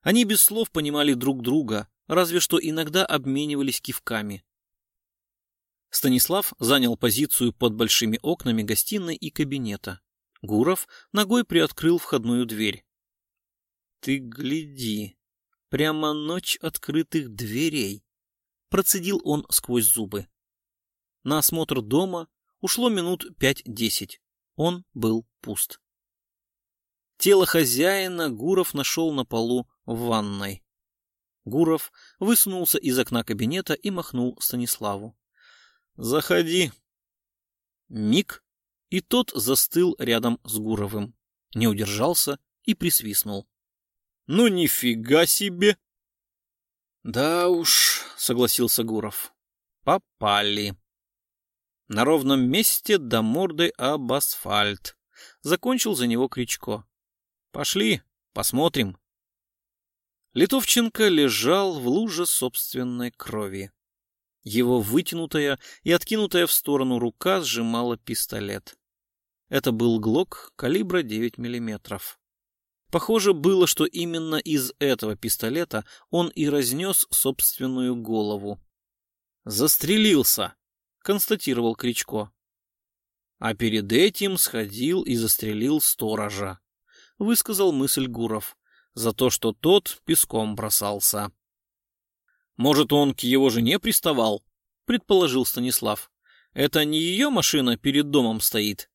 Они без слов понимали друг друга, разве что иногда обменивались кивками. Станислав занял позицию под большими окнами гостиной и кабинета. Гуров ногой приоткрыл входную дверь. «Ты гляди, прямо ночь открытых дверей!» Процедил он сквозь зубы. На осмотр дома ушло минут пять-десять. Он был пуст. Тело хозяина Гуров нашел на полу в ванной. Гуров высунулся из окна кабинета и махнул Станиславу. «Заходи». Миг, и тот застыл рядом с Гуровым. Не удержался и присвистнул. «Ну нифига себе!» «Да уж», — согласился Гуров, — «попали». На ровном месте до морды об асфальт. Закончил за него Кричко. «Пошли, посмотрим». Литовченко лежал в луже собственной крови. Его вытянутая и откинутая в сторону рука сжимала пистолет. Это был ГЛОК калибра 9 мм. Похоже было, что именно из этого пистолета он и разнес собственную голову. «Застрелился», — констатировал Кричко. А перед этим сходил и застрелил сторожа, — высказал мысль Гуров, за то, что тот песком бросался. Может, он к его жене приставал? Предположил Станислав. Это не ее машина перед домом стоит.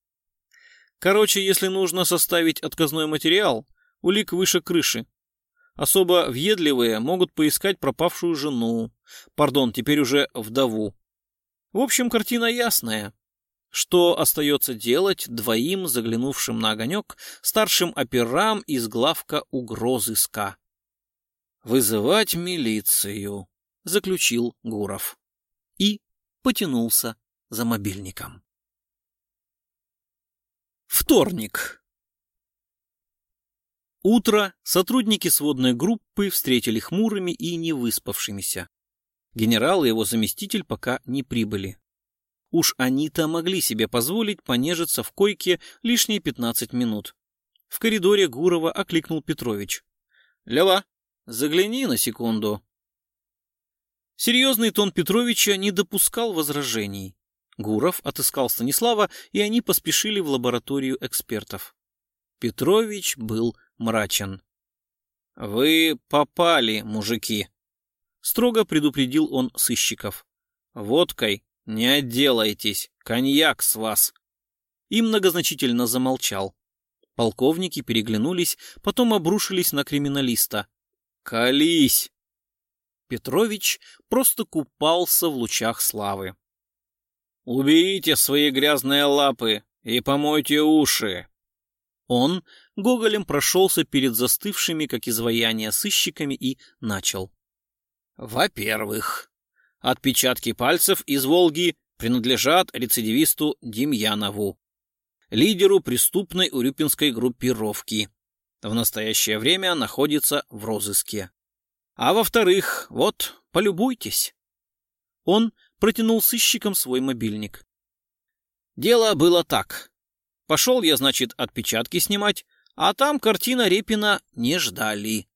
Короче, если нужно составить отказной материал, улик выше крыши. Особо въедливые могут поискать пропавшую жену, пардон, теперь уже вдову. В общем, картина ясная. Что остается делать двоим заглянувшим на огонек старшим операм из главка угрозыска? Вызывать милицию заключил Гуров. И потянулся за мобильником. Вторник. Утро сотрудники сводной группы встретили хмурыми и невыспавшимися. Генерал и его заместитель пока не прибыли. Уж они-то могли себе позволить понежиться в койке лишние 15 минут. В коридоре Гурова окликнул Петрович. «Лева, загляни на секунду». Серьезный тон Петровича не допускал возражений. Гуров отыскал Станислава, и они поспешили в лабораторию экспертов. Петрович был мрачен. «Вы попали, мужики», — строго предупредил он сыщиков. «Водкой не отделайтесь, коньяк с вас». И многозначительно замолчал. Полковники переглянулись, потом обрушились на криминалиста. «Колись!» Петрович просто купался в лучах славы. «Уберите свои грязные лапы и помойте уши!» Он гоголем прошелся перед застывшими, как изваяния, сыщиками и начал. «Во-первых, отпечатки пальцев из «Волги» принадлежат рецидивисту Демьянову, лидеру преступной урюпинской группировки. В настоящее время находится в розыске. А во-вторых, вот, полюбуйтесь. Он протянул сыщикам свой мобильник. Дело было так. Пошел я, значит, отпечатки снимать, а там картина Репина не ждали.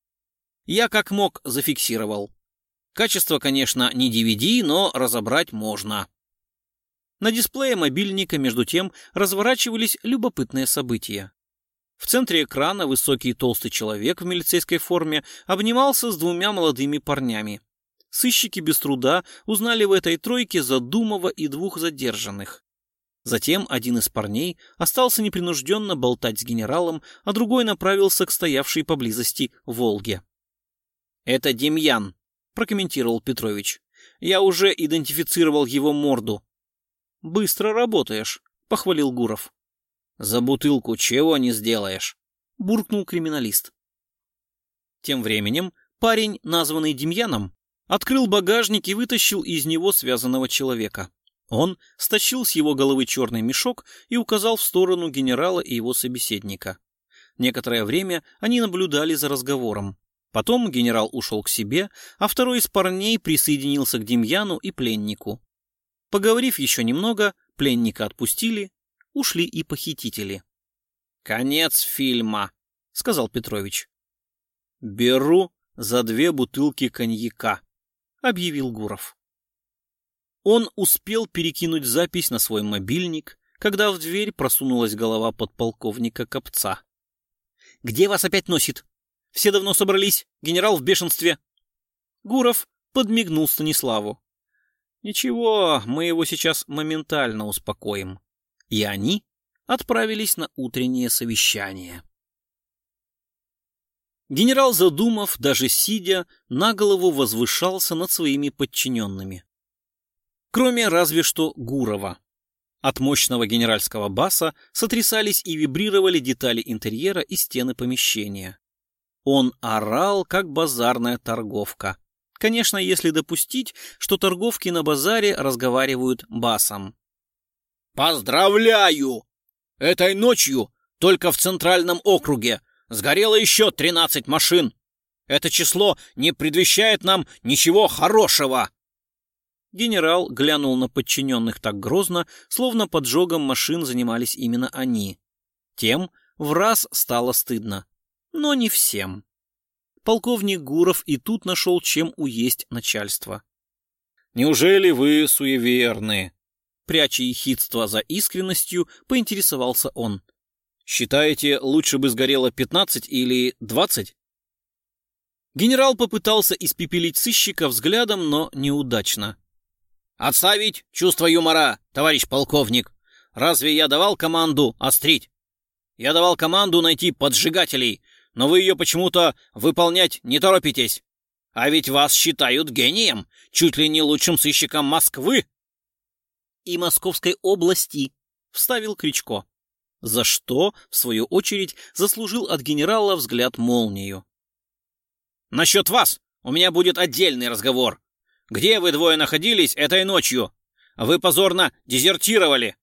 Я как мог зафиксировал. Качество, конечно, не DVD, но разобрать можно. На дисплее мобильника, между тем, разворачивались любопытные события. В центре экрана высокий толстый человек в милицейской форме обнимался с двумя молодыми парнями. Сыщики без труда узнали в этой тройке Задумова и двух задержанных. Затем один из парней остался непринужденно болтать с генералом, а другой направился к стоявшей поблизости «Волге». «Это Демьян», — прокомментировал Петрович. «Я уже идентифицировал его морду». «Быстро работаешь», — похвалил Гуров. «За бутылку чего не сделаешь?» — буркнул криминалист. Тем временем парень, названный Демьяном, открыл багажник и вытащил из него связанного человека. Он стащил с его головы черный мешок и указал в сторону генерала и его собеседника. Некоторое время они наблюдали за разговором. Потом генерал ушел к себе, а второй из парней присоединился к Демьяну и пленнику. Поговорив еще немного, пленника отпустили, ушли и похитители. «Конец фильма», — сказал Петрович. «Беру за две бутылки коньяка», — объявил Гуров. Он успел перекинуть запись на свой мобильник, когда в дверь просунулась голова подполковника Копца. «Где вас опять носит? Все давно собрались, генерал в бешенстве». Гуров подмигнул Станиславу. «Ничего, мы его сейчас моментально успокоим» и они отправились на утреннее совещание. Генерал Задумов, даже сидя, на голову возвышался над своими подчиненными. Кроме разве что Гурова. От мощного генеральского баса сотрясались и вибрировали детали интерьера и стены помещения. Он орал, как базарная торговка. Конечно, если допустить, что торговки на базаре разговаривают басом. Поздравляю! Этой ночью только в Центральном округе сгорело еще 13 машин. Это число не предвещает нам ничего хорошего. Генерал глянул на подчиненных так грозно, словно поджогом машин занимались именно они. Тем в раз стало стыдно. Но не всем. Полковник Гуров и тут нашел, чем уесть начальство. «Неужели вы суеверны?» Пряча ехидство за искренностью, поинтересовался он. «Считаете, лучше бы сгорело пятнадцать или двадцать?» Генерал попытался испепелить сыщика взглядом, но неудачно. «Отставить чувство юмора, товарищ полковник! Разве я давал команду острить? Я давал команду найти поджигателей, но вы ее почему-то выполнять не торопитесь. А ведь вас считают гением, чуть ли не лучшим сыщиком Москвы!» и Московской области», — вставил Кричко. За что, в свою очередь, заслужил от генерала взгляд молнию. «Насчет вас у меня будет отдельный разговор. Где вы двое находились этой ночью? Вы позорно дезертировали.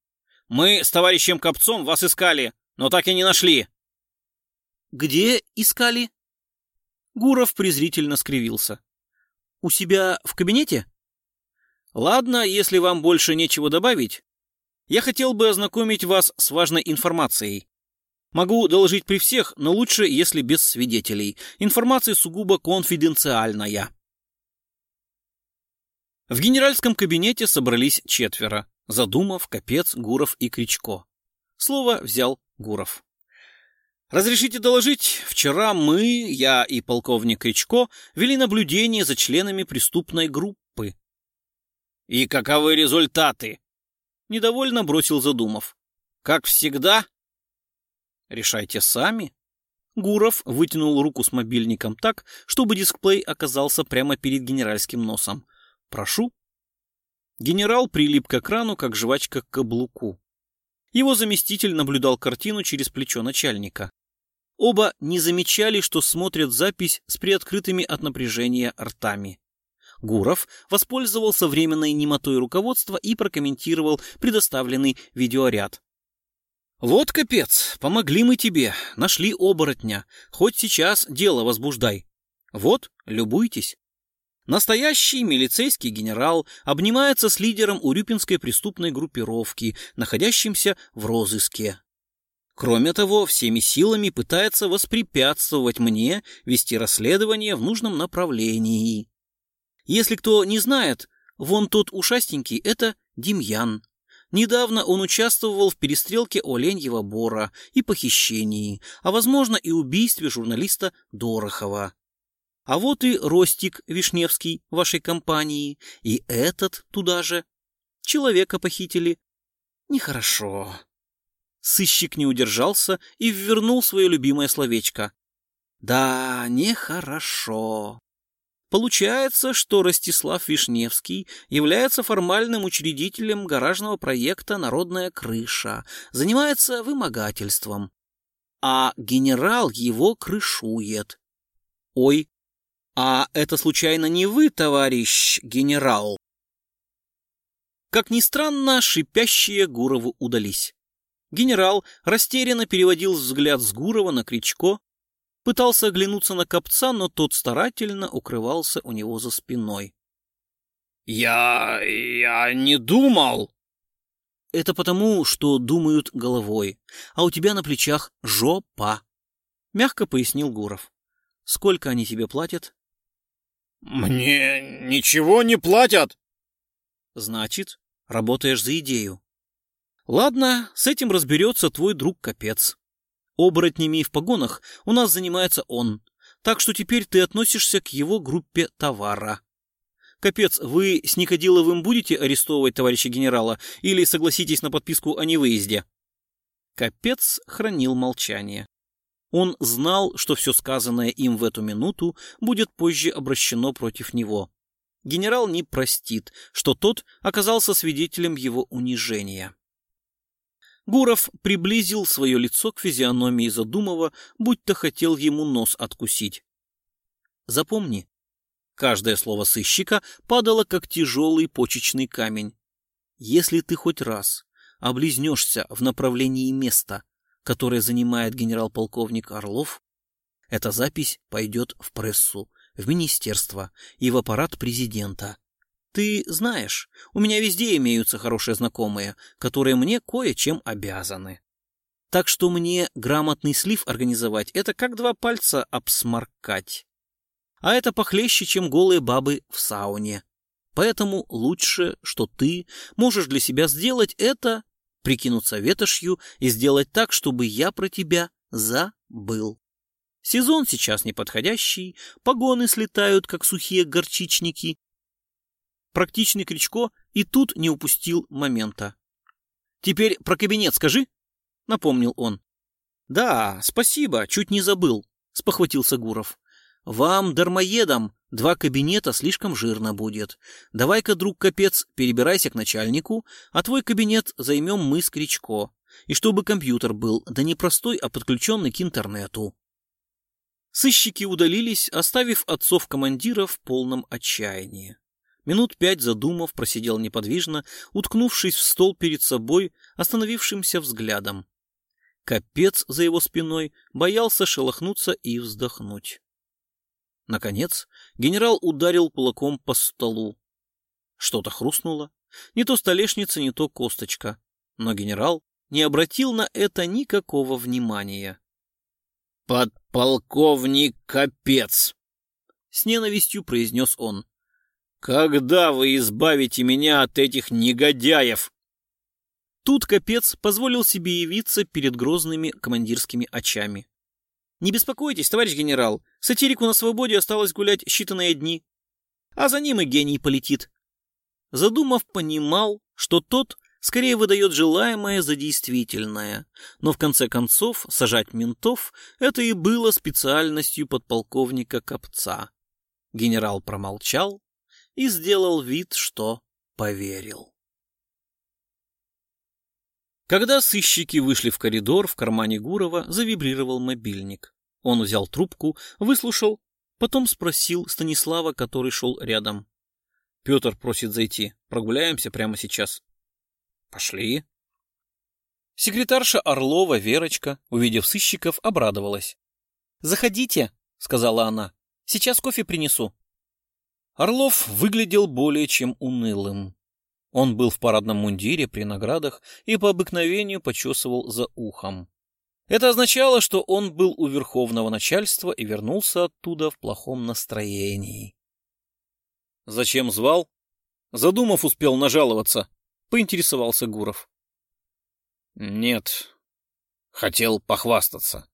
Мы с товарищем Копцом вас искали, но так и не нашли». «Где искали?» Гуров презрительно скривился. «У себя в кабинете?» Ладно, если вам больше нечего добавить. Я хотел бы ознакомить вас с важной информацией. Могу доложить при всех, но лучше, если без свидетелей. Информация сугубо конфиденциальная. В генеральском кабинете собрались четверо. Задумав, Капец, Гуров и Кричко. Слово взял Гуров. «Разрешите доложить, вчера мы, я и полковник Кричко, вели наблюдение за членами преступной группы». «И каковы результаты?» Недовольно бросил Задумов. «Как всегда?» «Решайте сами». Гуров вытянул руку с мобильником так, чтобы дисплей оказался прямо перед генеральским носом. «Прошу». Генерал прилип к экрану, как жвачка к каблуку. Его заместитель наблюдал картину через плечо начальника. Оба не замечали, что смотрят запись с приоткрытыми от напряжения ртами. Гуров воспользовался временной немотой руководства и прокомментировал предоставленный видеоряд. «Вот капец, помогли мы тебе, нашли оборотня, хоть сейчас дело возбуждай. Вот, любуйтесь». Настоящий милицейский генерал обнимается с лидером урюпинской преступной группировки, находящимся в розыске. Кроме того, всеми силами пытается воспрепятствовать мне вести расследование в нужном направлении. Если кто не знает, вон тот ушастенький — это Демьян. Недавно он участвовал в перестрелке Оленьего Бора и похищении, а, возможно, и убийстве журналиста Дорохова. А вот и Ростик Вишневский вашей компании, и этот туда же. Человека похитили. Нехорошо. Сыщик не удержался и ввернул свое любимое словечко. Да, нехорошо. Получается, что Ростислав Вишневский является формальным учредителем гаражного проекта «Народная крыша», занимается вымогательством. А генерал его крышует. Ой, «А это случайно не вы, товарищ генерал?» Как ни странно, шипящие Гурову удались. Генерал растерянно переводил взгляд с Гурова на Кричко, пытался оглянуться на Копца, но тот старательно укрывался у него за спиной. «Я... я не думал!» «Это потому, что думают головой, а у тебя на плечах жопа», — мягко пояснил Гуров. «Сколько они тебе платят?» «Мне ничего не платят!» «Значит, работаешь за идею. Ладно, с этим разберется твой друг Капец. Оборотнями в погонах у нас занимается он, так что теперь ты относишься к его группе товара. Капец, вы с Никодиловым будете арестовывать товарища генерала или согласитесь на подписку о невыезде?» Капец хранил молчание. Он знал, что все сказанное им в эту минуту будет позже обращено против него. Генерал не простит, что тот оказался свидетелем его унижения. Гуров приблизил свое лицо к физиономии Задумова, будто хотел ему нос откусить. Запомни, каждое слово сыщика падало, как тяжелый почечный камень. Если ты хоть раз облизнешься в направлении места, которое занимает генерал-полковник Орлов, эта запись пойдет в прессу, в министерство и в аппарат президента. Ты знаешь, у меня везде имеются хорошие знакомые, которые мне кое-чем обязаны. Так что мне грамотный слив организовать — это как два пальца обсморкать. А это похлеще, чем голые бабы в сауне. Поэтому лучше, что ты можешь для себя сделать, это прикинуться ветошью и сделать так, чтобы я про тебя забыл. Сезон сейчас неподходящий, погоны слетают, как сухие горчичники. Практичный Кричко и тут не упустил момента. «Теперь про кабинет скажи», — напомнил он. «Да, спасибо, чуть не забыл», — спохватился Гуров. «Вам, дармоедам, Два кабинета слишком жирно будет. Давай-ка, друг капец, перебирайся к начальнику, а твой кабинет займем мы с Кричко. И чтобы компьютер был, да не простой, а подключенный к интернету. Сыщики удалились, оставив отцов командира в полном отчаянии. Минут пять задумав, просидел неподвижно, уткнувшись в стол перед собой, остановившимся взглядом. Капец за его спиной боялся шелохнуться и вздохнуть. Наконец, генерал ударил кулаком по столу. Что-то хрустнуло. Не то столешница, не то косточка. Но генерал не обратил на это никакого внимания. «Подполковник Капец!» — с ненавистью произнес он. «Когда вы избавите меня от этих негодяев?» Тут Капец позволил себе явиться перед грозными командирскими очами. «Не беспокойтесь, товарищ генерал, сатирику на свободе осталось гулять считанные дни, а за ним и гений полетит». Задумав, понимал, что тот скорее выдает желаемое за действительное. Но в конце концов сажать ментов — это и было специальностью подполковника Копца. Генерал промолчал и сделал вид, что поверил. Когда сыщики вышли в коридор, в кармане Гурова завибрировал мобильник. Он взял трубку, выслушал, потом спросил Станислава, который шел рядом. «Петр просит зайти. Прогуляемся прямо сейчас». Пошли. Секретарша Орлова Верочка, увидев сыщиков, обрадовалась. «Заходите», — сказала она. «Сейчас кофе принесу». Орлов выглядел более чем унылым. Он был в парадном мундире при наградах и по обыкновению почесывал за ухом. Это означало, что он был у верховного начальства и вернулся оттуда в плохом настроении. «Зачем звал?» Задумав, успел нажаловаться поинтересовался Гуров. Нет, хотел похвастаться.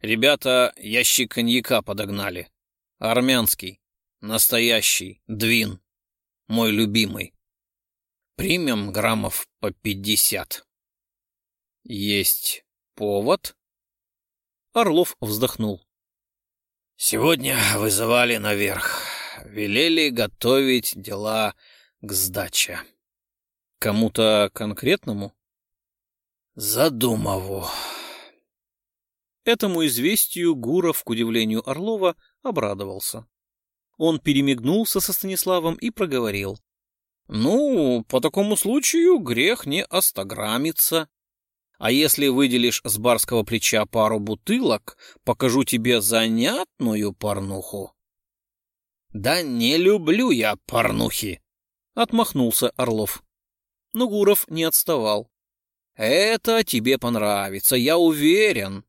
Ребята ящик коньяка подогнали. Армянский, настоящий, двин, мой любимый. Примем граммов по пятьдесят. Есть повод? Орлов вздохнул. Сегодня вызывали наверх. Велели готовить дела к сдаче. Кому-то конкретному? Задумову. Этому известию Гуров, к удивлению Орлова, обрадовался. Он перемигнулся со Станиславом и проговорил. — Ну, по такому случаю грех не остаграмиться. А если выделишь с барского плеча пару бутылок, покажу тебе занятную порнуху. — Да не люблю я порнухи, — отмахнулся Орлов но Гуров не отставал. «Это тебе понравится, я уверен!»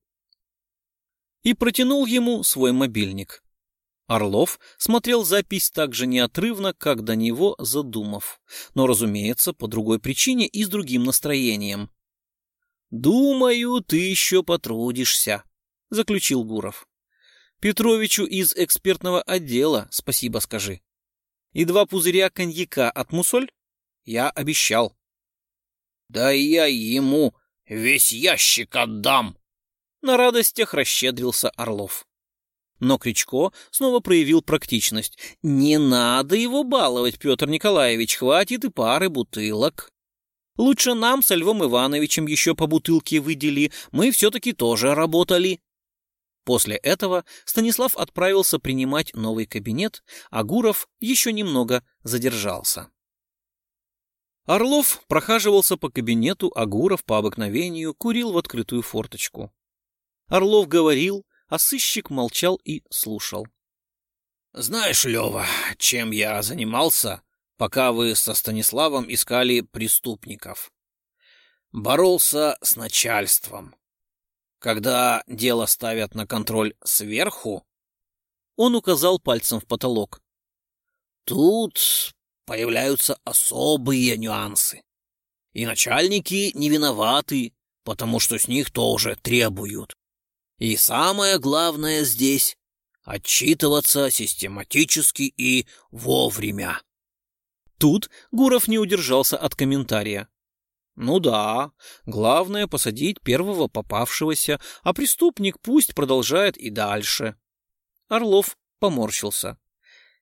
И протянул ему свой мобильник. Орлов смотрел запись так же неотрывно, как до него задумав, но, разумеется, по другой причине и с другим настроением. «Думаю, ты еще потрудишься», — заключил Гуров. «Петровичу из экспертного отдела спасибо скажи. И два пузыря коньяка от мусоль я обещал. Да я ему весь ящик отдам. На радостях расщедрился Орлов. Но Кричко снова проявил практичность. Не надо его баловать, Петр Николаевич, хватит и пары бутылок. Лучше нам со Львом Ивановичем еще по бутылке выдели, мы все-таки тоже работали. После этого Станислав отправился принимать новый кабинет, а Гуров еще немного задержался. Орлов прохаживался по кабинету, а Гуров по обыкновению курил в открытую форточку. Орлов говорил, а сыщик молчал и слушал. — Знаешь, Лева, чем я занимался, пока вы со Станиславом искали преступников? Боролся с начальством. Когда дело ставят на контроль сверху, он указал пальцем в потолок. Тут появляются особые нюансы. И начальники не виноваты, потому что с них тоже требуют. И самое главное здесь — отчитываться систематически и вовремя. Тут Гуров не удержался от комментария. Ну да, главное посадить первого попавшегося, а преступник пусть продолжает и дальше. Орлов поморщился.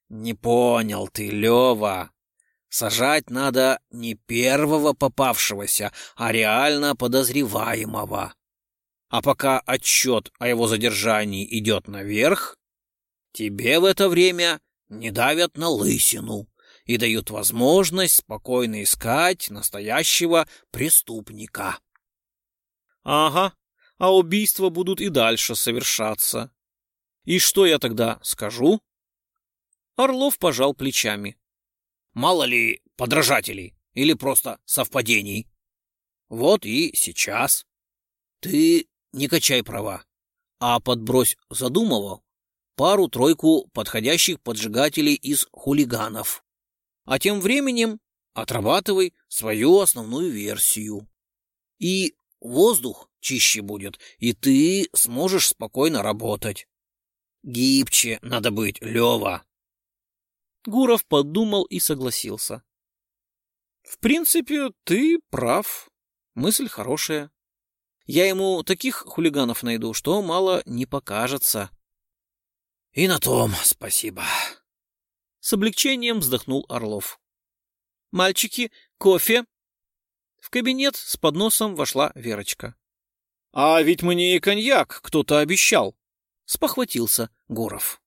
Не понял ты, Лева. Сажать надо не первого попавшегося, а реально подозреваемого. А пока отчет о его задержании идет наверх, тебе в это время не давят на лысину и дают возможность спокойно искать настоящего преступника. Ага, а убийства будут и дальше совершаться. И что я тогда скажу? Орлов пожал плечами. Мало ли подражателей или просто совпадений. Вот и сейчас. Ты не качай права, а подбрось задумывал пару-тройку подходящих поджигателей из хулиганов. А тем временем отрабатывай свою основную версию. И воздух чище будет, и ты сможешь спокойно работать. Гибче надо быть, Лева. Гуров подумал и согласился. В принципе, ты прав. Мысль хорошая. Я ему таких хулиганов найду, что мало не покажется. И на том спасибо. С облегчением вздохнул Орлов. Мальчики, кофе. В кабинет с подносом вошла Верочка. А ведь мне и коньяк кто-то обещал. Спохватился Гуров.